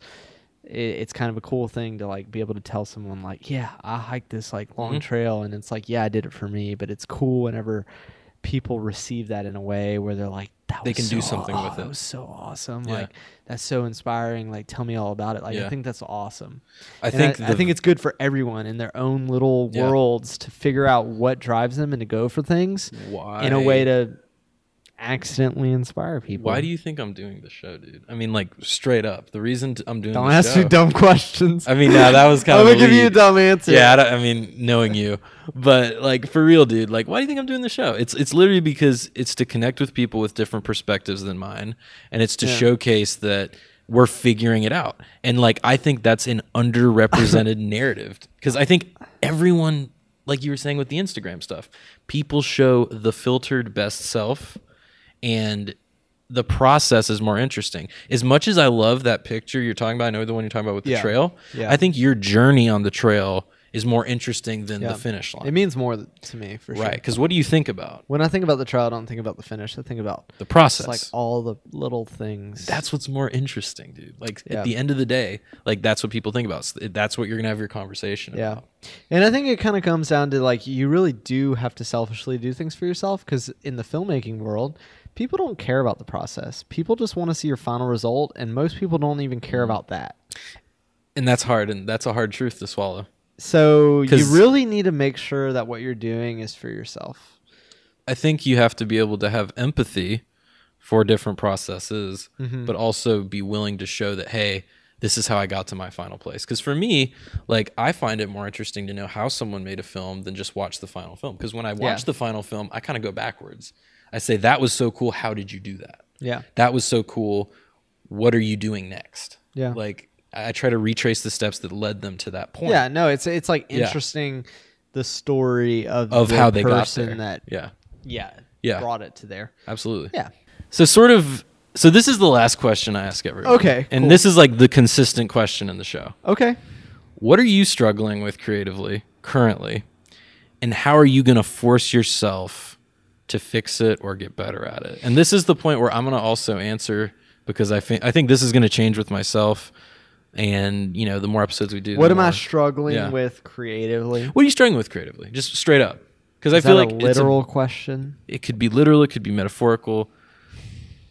Speaker 2: it, it's kind of a cool thing to like be able to tell someone like, yeah, I hiked this like long
Speaker 1: Mhm.
Speaker 2: trail, and it's like, yeah, I did it for me. But it's cool whenever people receive that in a way where they're like, that
Speaker 1: They
Speaker 2: was
Speaker 1: can do something
Speaker 2: aw-
Speaker 1: with
Speaker 2: That
Speaker 1: it.
Speaker 2: was so awesome.
Speaker 1: Yeah.
Speaker 2: Like that's so inspiring. Like tell me all about it. Like
Speaker 1: Yeah.
Speaker 2: I think that's awesome.
Speaker 1: I
Speaker 2: And
Speaker 1: think
Speaker 2: I,
Speaker 1: the,
Speaker 2: think it's good for everyone in their own little
Speaker 1: Yeah.
Speaker 2: worlds to figure out what drives them and to go for things
Speaker 1: why
Speaker 2: in a way to accidentally inspire people.
Speaker 1: Why do you think I'm doing the show, dude? I mean, like straight up, the reason t- I'm doing
Speaker 2: don't ask
Speaker 1: show.
Speaker 2: me dumb questions?
Speaker 1: I mean, no, that was kind
Speaker 2: I'm
Speaker 1: of
Speaker 2: gonna
Speaker 1: a
Speaker 2: give you a dumb answer.
Speaker 1: Yeah, I, don't- I mean, knowing you, but like for real, dude. Like, why do you think I'm doing the show? It's it's literally because it's to connect with people with different perspectives than mine, and it's to
Speaker 2: Yeah.
Speaker 1: showcase that we're figuring it out. And like, I think that's an underrepresented narrative because I think everyone, like you were saying with the Instagram stuff, people show the filtered best self, and the process is more interesting. As much as I love that picture you're talking about, I know the one you're talking about with the
Speaker 2: Yeah.
Speaker 1: trail.
Speaker 2: Yeah.
Speaker 1: I think your journey on the trail is more interesting than
Speaker 2: Yeah.
Speaker 1: the finish line.
Speaker 2: It means more to me for sure.
Speaker 1: right. Because what do you think about
Speaker 2: When I think about the trail, I don't think about the finish. I think about
Speaker 1: the process?
Speaker 2: like all the little things.
Speaker 1: that's what's more interesting, dude. Like
Speaker 2: Yeah.
Speaker 1: at the end of the day, like that's what people think about. That's what you're gonna have your conversation
Speaker 2: Yeah.
Speaker 1: about.
Speaker 2: And I think it kind of comes down to like you really do have to selfishly do things for yourself because in the filmmaking world, people don't care about the process. People just want to see your final result, and most people don't even care
Speaker 1: Mm-hmm.
Speaker 2: about that.
Speaker 1: And that's hard, and that's a hard truth to swallow.
Speaker 2: So you really need to make sure that what you're doing is for yourself.
Speaker 1: I think you have to be able to have empathy for different processes,
Speaker 2: Mm-hmm.
Speaker 1: but also be willing to show that, hey, this is how I got to my final place. Because for me, like, I find it more interesting to know how someone made a film than just watch the final film. Because when I watch
Speaker 2: Yeah.
Speaker 1: the final film, I kind of go backwards. I say, that was so cool. How did you do that?
Speaker 2: Yeah.
Speaker 1: That was so cool. What are you doing next?
Speaker 2: Yeah.
Speaker 1: Like, I I try to retrace the steps that led them to that point
Speaker 2: Yeah, no, it's it's like
Speaker 1: Yeah.
Speaker 2: interesting the story of
Speaker 1: of
Speaker 2: the
Speaker 1: how they got there.
Speaker 2: that
Speaker 1: yeah,
Speaker 2: yeah
Speaker 1: Yeah.
Speaker 2: brought it to there.
Speaker 1: absolutely.
Speaker 2: Yeah.
Speaker 1: So sort of so this is the last question I ask everyone.
Speaker 2: Okay,
Speaker 1: And
Speaker 2: cool.
Speaker 1: this is like the consistent question in the show.
Speaker 2: Okay.
Speaker 1: What are you struggling with creatively currently? And how are you going to force yourself to fix it or get better at it? And this is the point where I'm going to also answer because I think I think this is going to change with myself and, you know, the more episodes we do.
Speaker 2: What am I struggling
Speaker 1: yeah.
Speaker 2: with creatively?
Speaker 1: What are you struggling with creatively? Just straight up. Cuz I feel like it's a-
Speaker 2: literal question.
Speaker 1: it could be literal, it could be metaphorical.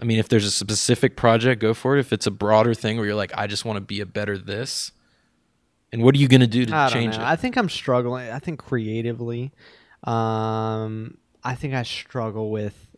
Speaker 1: I mean, if there's a specific project, go for it. If it's a broader thing where you're like, I just want to be a better this, and what are you going to do to
Speaker 2: I
Speaker 1: change it?
Speaker 2: I think I'm struggling. I think creatively, um, I think I struggle with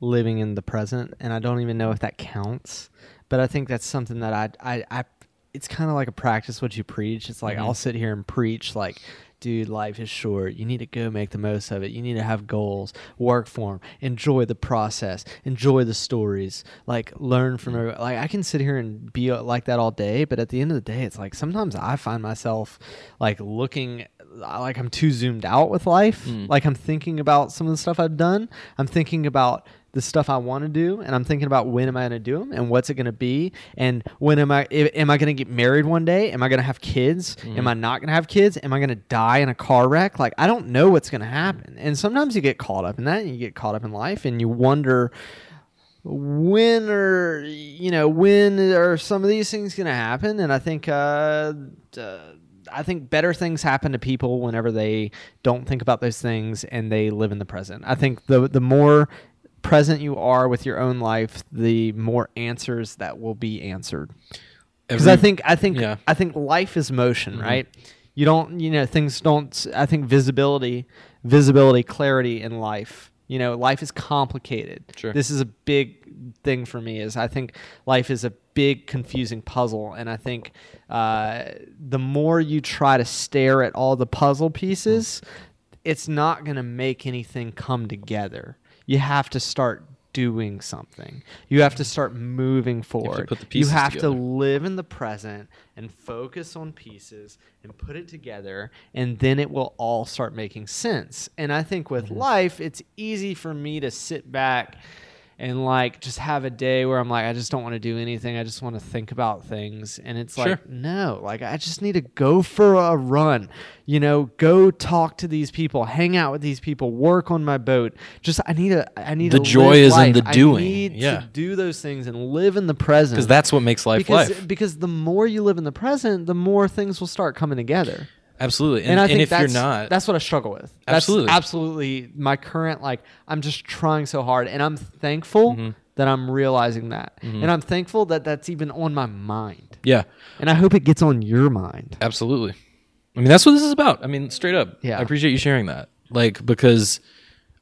Speaker 2: living in the present, and I don't even know if that counts. But I think that's something that I, I, I it's kind of like a practice what you preach. It's like
Speaker 1: Mhm.
Speaker 2: I'll sit here and preach like. Dude, life is short. You need to go make the most of it. You need to have goals, work for them, enjoy the process, enjoy the stories, like learn from every, like I can sit here and be uh, like that all day, but at the end of the day, it's like sometimes I find myself like looking like I'm too zoomed out with life.
Speaker 1: Mm.
Speaker 2: Like I'm thinking about some of the stuff I've done. I'm thinking about the stuff I want to do, and I'm thinking about when am I going to do them, and what's it going to be, and when am I am I going to get married one day? Am I going to have kids? Am I not going to have kids? Am I going to die in a car wreck? Like I don't know what's going to happen, and sometimes you get caught up in that, and you get caught up in life, and you wonder when are you know when are some of these things going to happen and i think uh, uh i think better things happen to people whenever they don't think about those things and they live in the present i think the the more present you are with your own life the more answers that will be answered because I think I think
Speaker 1: yeah.
Speaker 2: I think life is motion,
Speaker 1: Mhm.
Speaker 2: right? You don't, you know, things don't. I think visibility, visibility, clarity in life. You know, life is complicated.
Speaker 1: Sure.
Speaker 2: This is a big thing for me. Is I think life is a big confusing puzzle, and I think uh, the more you try to stare at all the puzzle pieces, it's not going to make anything come together. You have to start doing something. You have to start moving forward.
Speaker 1: put the
Speaker 2: you have to live in the present and focus on pieces and put it together and then it will all start making sense and i think with
Speaker 1: Mm-hmm.
Speaker 2: life it's easy for me to sit back and like just have a day where i'm like i just don't want to do anything i just want to think about things and it's
Speaker 1: Sure.
Speaker 2: like no like i just need to go for a run you know go talk to these people hang out with these people work on my boat just i need to i need
Speaker 1: The
Speaker 2: to
Speaker 1: joy is in
Speaker 2: life.
Speaker 1: the
Speaker 2: I
Speaker 1: doing.
Speaker 2: need
Speaker 1: Yeah.
Speaker 2: to do those things and live in the present
Speaker 1: because that's what makes life
Speaker 2: because
Speaker 1: life.
Speaker 2: because the more you live in the present, the more things will start coming together.
Speaker 1: Absolutely. And,
Speaker 2: And, I
Speaker 1: and
Speaker 2: think
Speaker 1: if you're not,
Speaker 2: that's what I struggle with. That's
Speaker 1: Absolutely.
Speaker 2: absolutely my current like. I'm just trying so hard, and I'm thankful
Speaker 1: Mm-hmm.
Speaker 2: that I'm realizing that, and I'm thankful that that's even on my mind,
Speaker 1: yeah,
Speaker 2: and I hope it gets on your mind.
Speaker 1: absolutely. I mean, that's what this is about. I mean, straight up.
Speaker 2: Yeah.
Speaker 1: I appreciate you sharing that. Like, because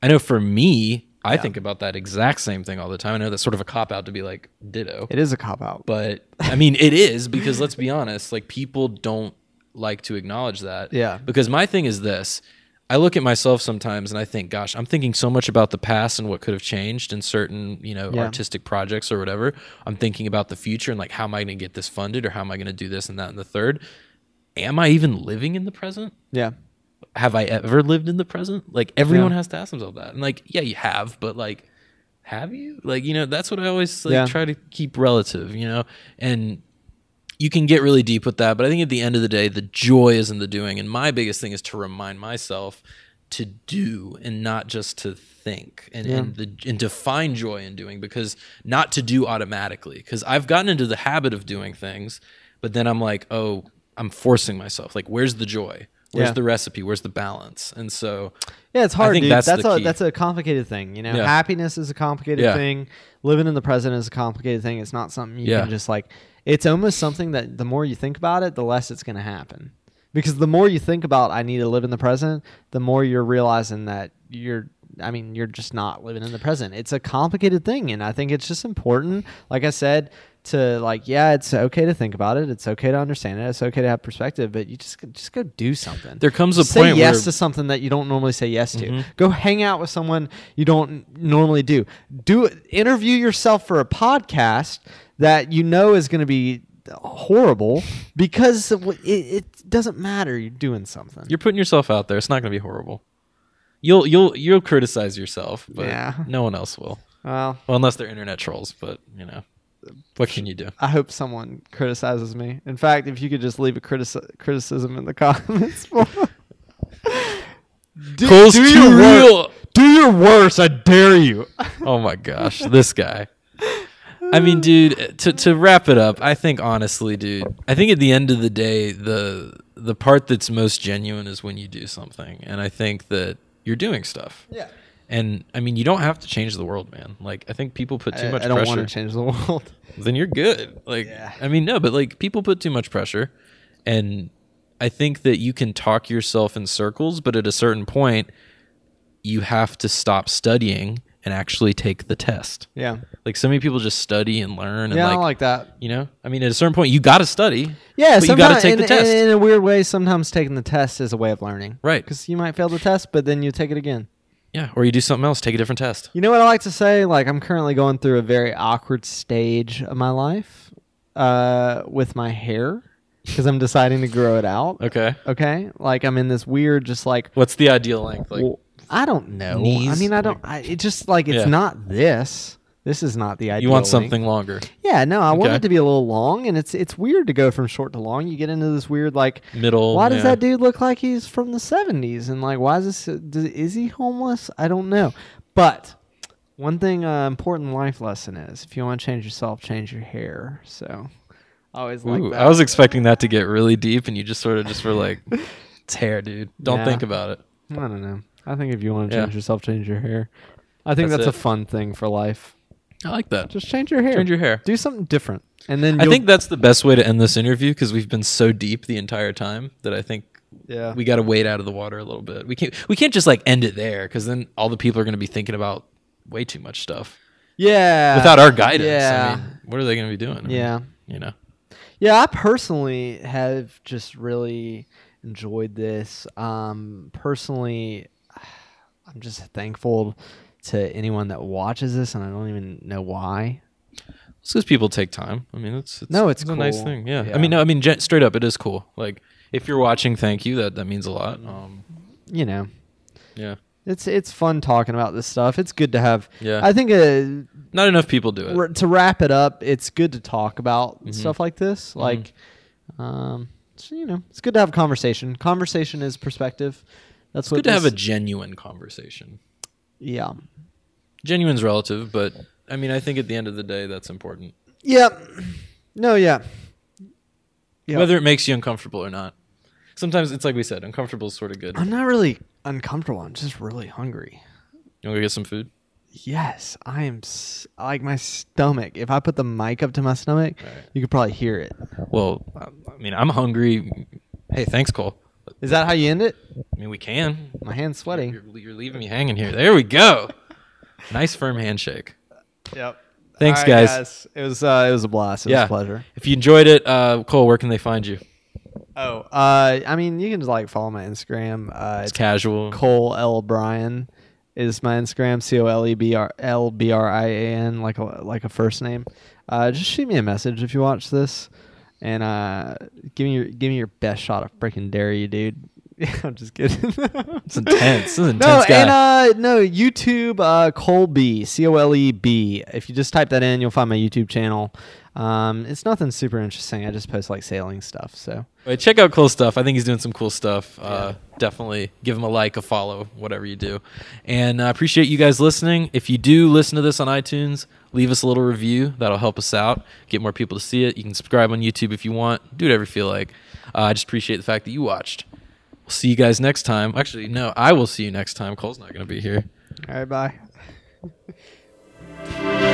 Speaker 1: I know for me, I think about that exact same thing all the time. I know that's sort of a cop out to be like ditto.
Speaker 2: It is a cop out.
Speaker 1: but I mean, it is because let's be honest, like people don't like to acknowledge that.
Speaker 2: Yeah.
Speaker 1: Because my thing is this I look at myself sometimes and I think, gosh, I'm thinking so much about the past and what could have changed in certain, you know,
Speaker 2: Yeah.
Speaker 1: artistic projects or whatever. I'm thinking about the future and like, how am I going to get this funded or how am I going to do this and that and the third? Am I even living in the present?
Speaker 2: Yeah.
Speaker 1: Have I ever lived in the present? Like, everyone has to ask themselves that. And like, yeah, you have, but like, have you? Like, you know, that's what I always like
Speaker 2: Yeah.
Speaker 1: try to keep relative, you know? And you can get really deep with that, but I think at the end of the day, the joy is in the doing. And my biggest thing is to remind myself to do and not just to think and, and the and to find joy in doing because not to do automatically. Because I've gotten into the habit of doing things, but then I'm like, oh, I'm forcing myself. Like, where's the joy? Where's
Speaker 2: Yeah.
Speaker 1: the recipe? Where's the balance? And so
Speaker 2: Yeah, it's hard,
Speaker 1: think
Speaker 2: dude.
Speaker 1: that's
Speaker 2: That's, a
Speaker 1: key.
Speaker 2: that's a complicated thing. You know,
Speaker 1: Yeah.
Speaker 2: happiness is a complicated
Speaker 1: Yeah.
Speaker 2: thing. Living in the present is a complicated thing. It's not something you
Speaker 1: Yeah.
Speaker 2: can just like. It's almost something that the more you think about it, the less it's going to happen. Because the more you think about I need to live in the present, the more you're realizing that you're I mean, you're just not living in the present. It's a complicated thing and I think it's just important, like I said, to like yeah, it's okay to think about it. It's okay to understand it. It's okay to have perspective, but you just just go do something.
Speaker 1: there comes a
Speaker 2: say
Speaker 1: point
Speaker 2: yes
Speaker 1: where
Speaker 2: to something that you don't normally say yes to.
Speaker 1: Mhm.
Speaker 2: Go hang out with someone you don't normally do. Do interview yourself for a podcast that you know is going to be horrible because it, it doesn't matter. You're doing something.
Speaker 1: you're putting yourself out there. It's not going to be horrible. You'll you'll you'll criticize yourself, but
Speaker 2: Yeah.
Speaker 1: no one else will.
Speaker 2: well,
Speaker 1: Well, unless they're internet trolls, but you know, what can you do?
Speaker 2: I hope someone criticizes me. In fact, if you could just leave a critici- criticism in the comments. do, do your
Speaker 1: real.
Speaker 2: do your worst. I dare you.
Speaker 1: Oh my gosh, this guy. I mean, dude, to to wrap it up, I think honestly, dude, I think at the end of the day, the the part that's most genuine is when you do something, and I think that you're doing stuff.
Speaker 2: Yeah.
Speaker 1: And I mean, you don't have to change the world, man. Like, I think people put too
Speaker 2: I,
Speaker 1: much
Speaker 2: I don't
Speaker 1: pressure.
Speaker 2: want to change the world.
Speaker 1: then you're good. Like,
Speaker 2: Yeah.
Speaker 1: I mean, no, but like people put too much pressure, and I think that you can talk yourself in circles, but at a certain point, you have to stop studying and actually take the test.
Speaker 2: Yeah.
Speaker 1: Like so many people just study and learn, and
Speaker 2: Yeah,
Speaker 1: like,
Speaker 2: I like that.
Speaker 1: you know, I mean, at a certain point, you got to study.
Speaker 2: Yeah,
Speaker 1: but you got to take
Speaker 2: in,
Speaker 1: the test,
Speaker 2: In, in a weird way, sometimes taking the test is a way of learning.
Speaker 1: right?
Speaker 2: Because you might fail the test, but then you take it again.
Speaker 1: Yeah, or you do something else, take a different test.
Speaker 2: You know what I like to say? Like I'm currently going through a very awkward stage of my life uh, with my hair because I'm deciding to grow it out.
Speaker 1: Okay,
Speaker 2: Okay, like I'm in this weird, just like
Speaker 1: what's the ideal length? Like,
Speaker 2: I don't know. I mean, I don't. I, it just like it's
Speaker 1: Yeah.
Speaker 2: not this. This is not the ideal.
Speaker 1: you want
Speaker 2: length.
Speaker 1: something longer,
Speaker 2: Yeah, no, I want it to be a little long, and it's it's weird to go from short to long. You get into this weird like
Speaker 1: middle.
Speaker 2: why does
Speaker 1: yeah.
Speaker 2: that dude look like he's from the 70s and like why is this does, is he homeless i don't know but one thing uh, important life lesson is if you want to change yourself change your hair so i always like
Speaker 1: Ooh,
Speaker 2: that
Speaker 1: I was expecting that to get really deep, and you just sort of just were like, "It's hair, dude. Don't
Speaker 2: Yeah.
Speaker 1: think about it."
Speaker 2: i don't know i think if you want to
Speaker 1: Yeah.
Speaker 2: change yourself change your hair i think
Speaker 1: That's
Speaker 2: that's,
Speaker 1: it.
Speaker 2: a fun thing for life
Speaker 1: I like that.
Speaker 2: just change your hair
Speaker 1: Change your hair.
Speaker 2: do something different and then
Speaker 1: I
Speaker 2: you'll-
Speaker 1: think that's the best way to end this interview because we've been so deep the entire time that I think
Speaker 2: yeah
Speaker 1: we got to wade out of the water a little bit. We can't we can't just like end it there because then all the people are going to be thinking about way too much stuff
Speaker 2: yeah
Speaker 1: without our guidance.
Speaker 2: yeah
Speaker 1: I mean, what are they going to be doing? I mean,
Speaker 2: yeah
Speaker 1: you know.
Speaker 2: Yeah, I personally have just really enjoyed this. Um, personally, I'm just thankful to anyone that watches this, and I don't even know why.
Speaker 1: It's because people take time. I mean, it's, it's
Speaker 2: No, it's
Speaker 1: a nice thing. Yeah.
Speaker 2: Yeah.
Speaker 1: I mean, no, I mean, straight up, it is cool. Like, if you're watching, thank you. That that means a lot. Um,
Speaker 2: You know,
Speaker 1: yeah,
Speaker 2: it's it's fun talking about this stuff. It's good to have.
Speaker 1: yeah.
Speaker 2: I think uh,
Speaker 1: Not enough people do it.
Speaker 2: r- to wrap it up, it's good to talk about
Speaker 1: Mhm.
Speaker 2: stuff like this. Like, um, so, you know, it's good to have a conversation. Conversation is perspective. That's
Speaker 1: It's
Speaker 2: what
Speaker 1: good to have a genuine conversation.
Speaker 2: yeah.
Speaker 1: Genuine's relative, but I mean, I think at the end of the day, that's important.
Speaker 2: Yeah. No, yeah. Yeah.
Speaker 1: Whether it makes you uncomfortable or not. Sometimes it's like we said, uncomfortable is sort of good.
Speaker 2: I'm not really uncomfortable. I'm just really hungry.
Speaker 1: You want to get some food?
Speaker 2: Yes, I am. S- like my stomach. If I put the mic up to my stomach,
Speaker 1: Right.
Speaker 2: you could probably hear it.
Speaker 1: Well, I mean, I'm hungry. Hey, thanks, Cole.
Speaker 2: Is that how you end it?
Speaker 1: I mean, we can.
Speaker 2: My hand's sweating.
Speaker 1: You're, you're leaving me hanging here. There we go. Nice firm handshake.
Speaker 2: Yep.
Speaker 1: Thanks,
Speaker 2: All right,
Speaker 1: guys.
Speaker 2: It was uh, it was a blast. It
Speaker 1: Yeah.
Speaker 2: was a pleasure.
Speaker 1: If you enjoyed it, uh, Cole, where can they find you?
Speaker 2: Oh, uh, I mean, you can just like follow my Instagram. Uh,
Speaker 1: It's
Speaker 2: it's
Speaker 1: casual.
Speaker 2: Cole L Bryan is my Instagram. C O L E B R L B R I A N, like a like a first name. Uh, just shoot me a message if you watch this, and uh, give me your give me your best shot of freaking dare you, dude. I'm just kidding.
Speaker 1: It's intense. This is an
Speaker 2: No,
Speaker 1: guy.
Speaker 2: and uh, no YouTube uh, Colby C O L E B. If you just type that in, you'll find my YouTube channel. Um, it's nothing super interesting. I just post like sailing stuff. So
Speaker 1: Wait, check out Cole's stuff. I think he's doing some cool stuff. Uh, definitely give him a like, a follow, whatever you do. And I appreciate you guys listening. If you do listen to this on iTunes, leave us a little review. That'll help us out, get more people to see it. You can subscribe on YouTube if you want. Do whatever you feel like. Uh, I just appreciate the fact that you watched. We'll see you guys next time. Actually, no, I will see you next time. Cole's not going to be here.
Speaker 2: all right, bye.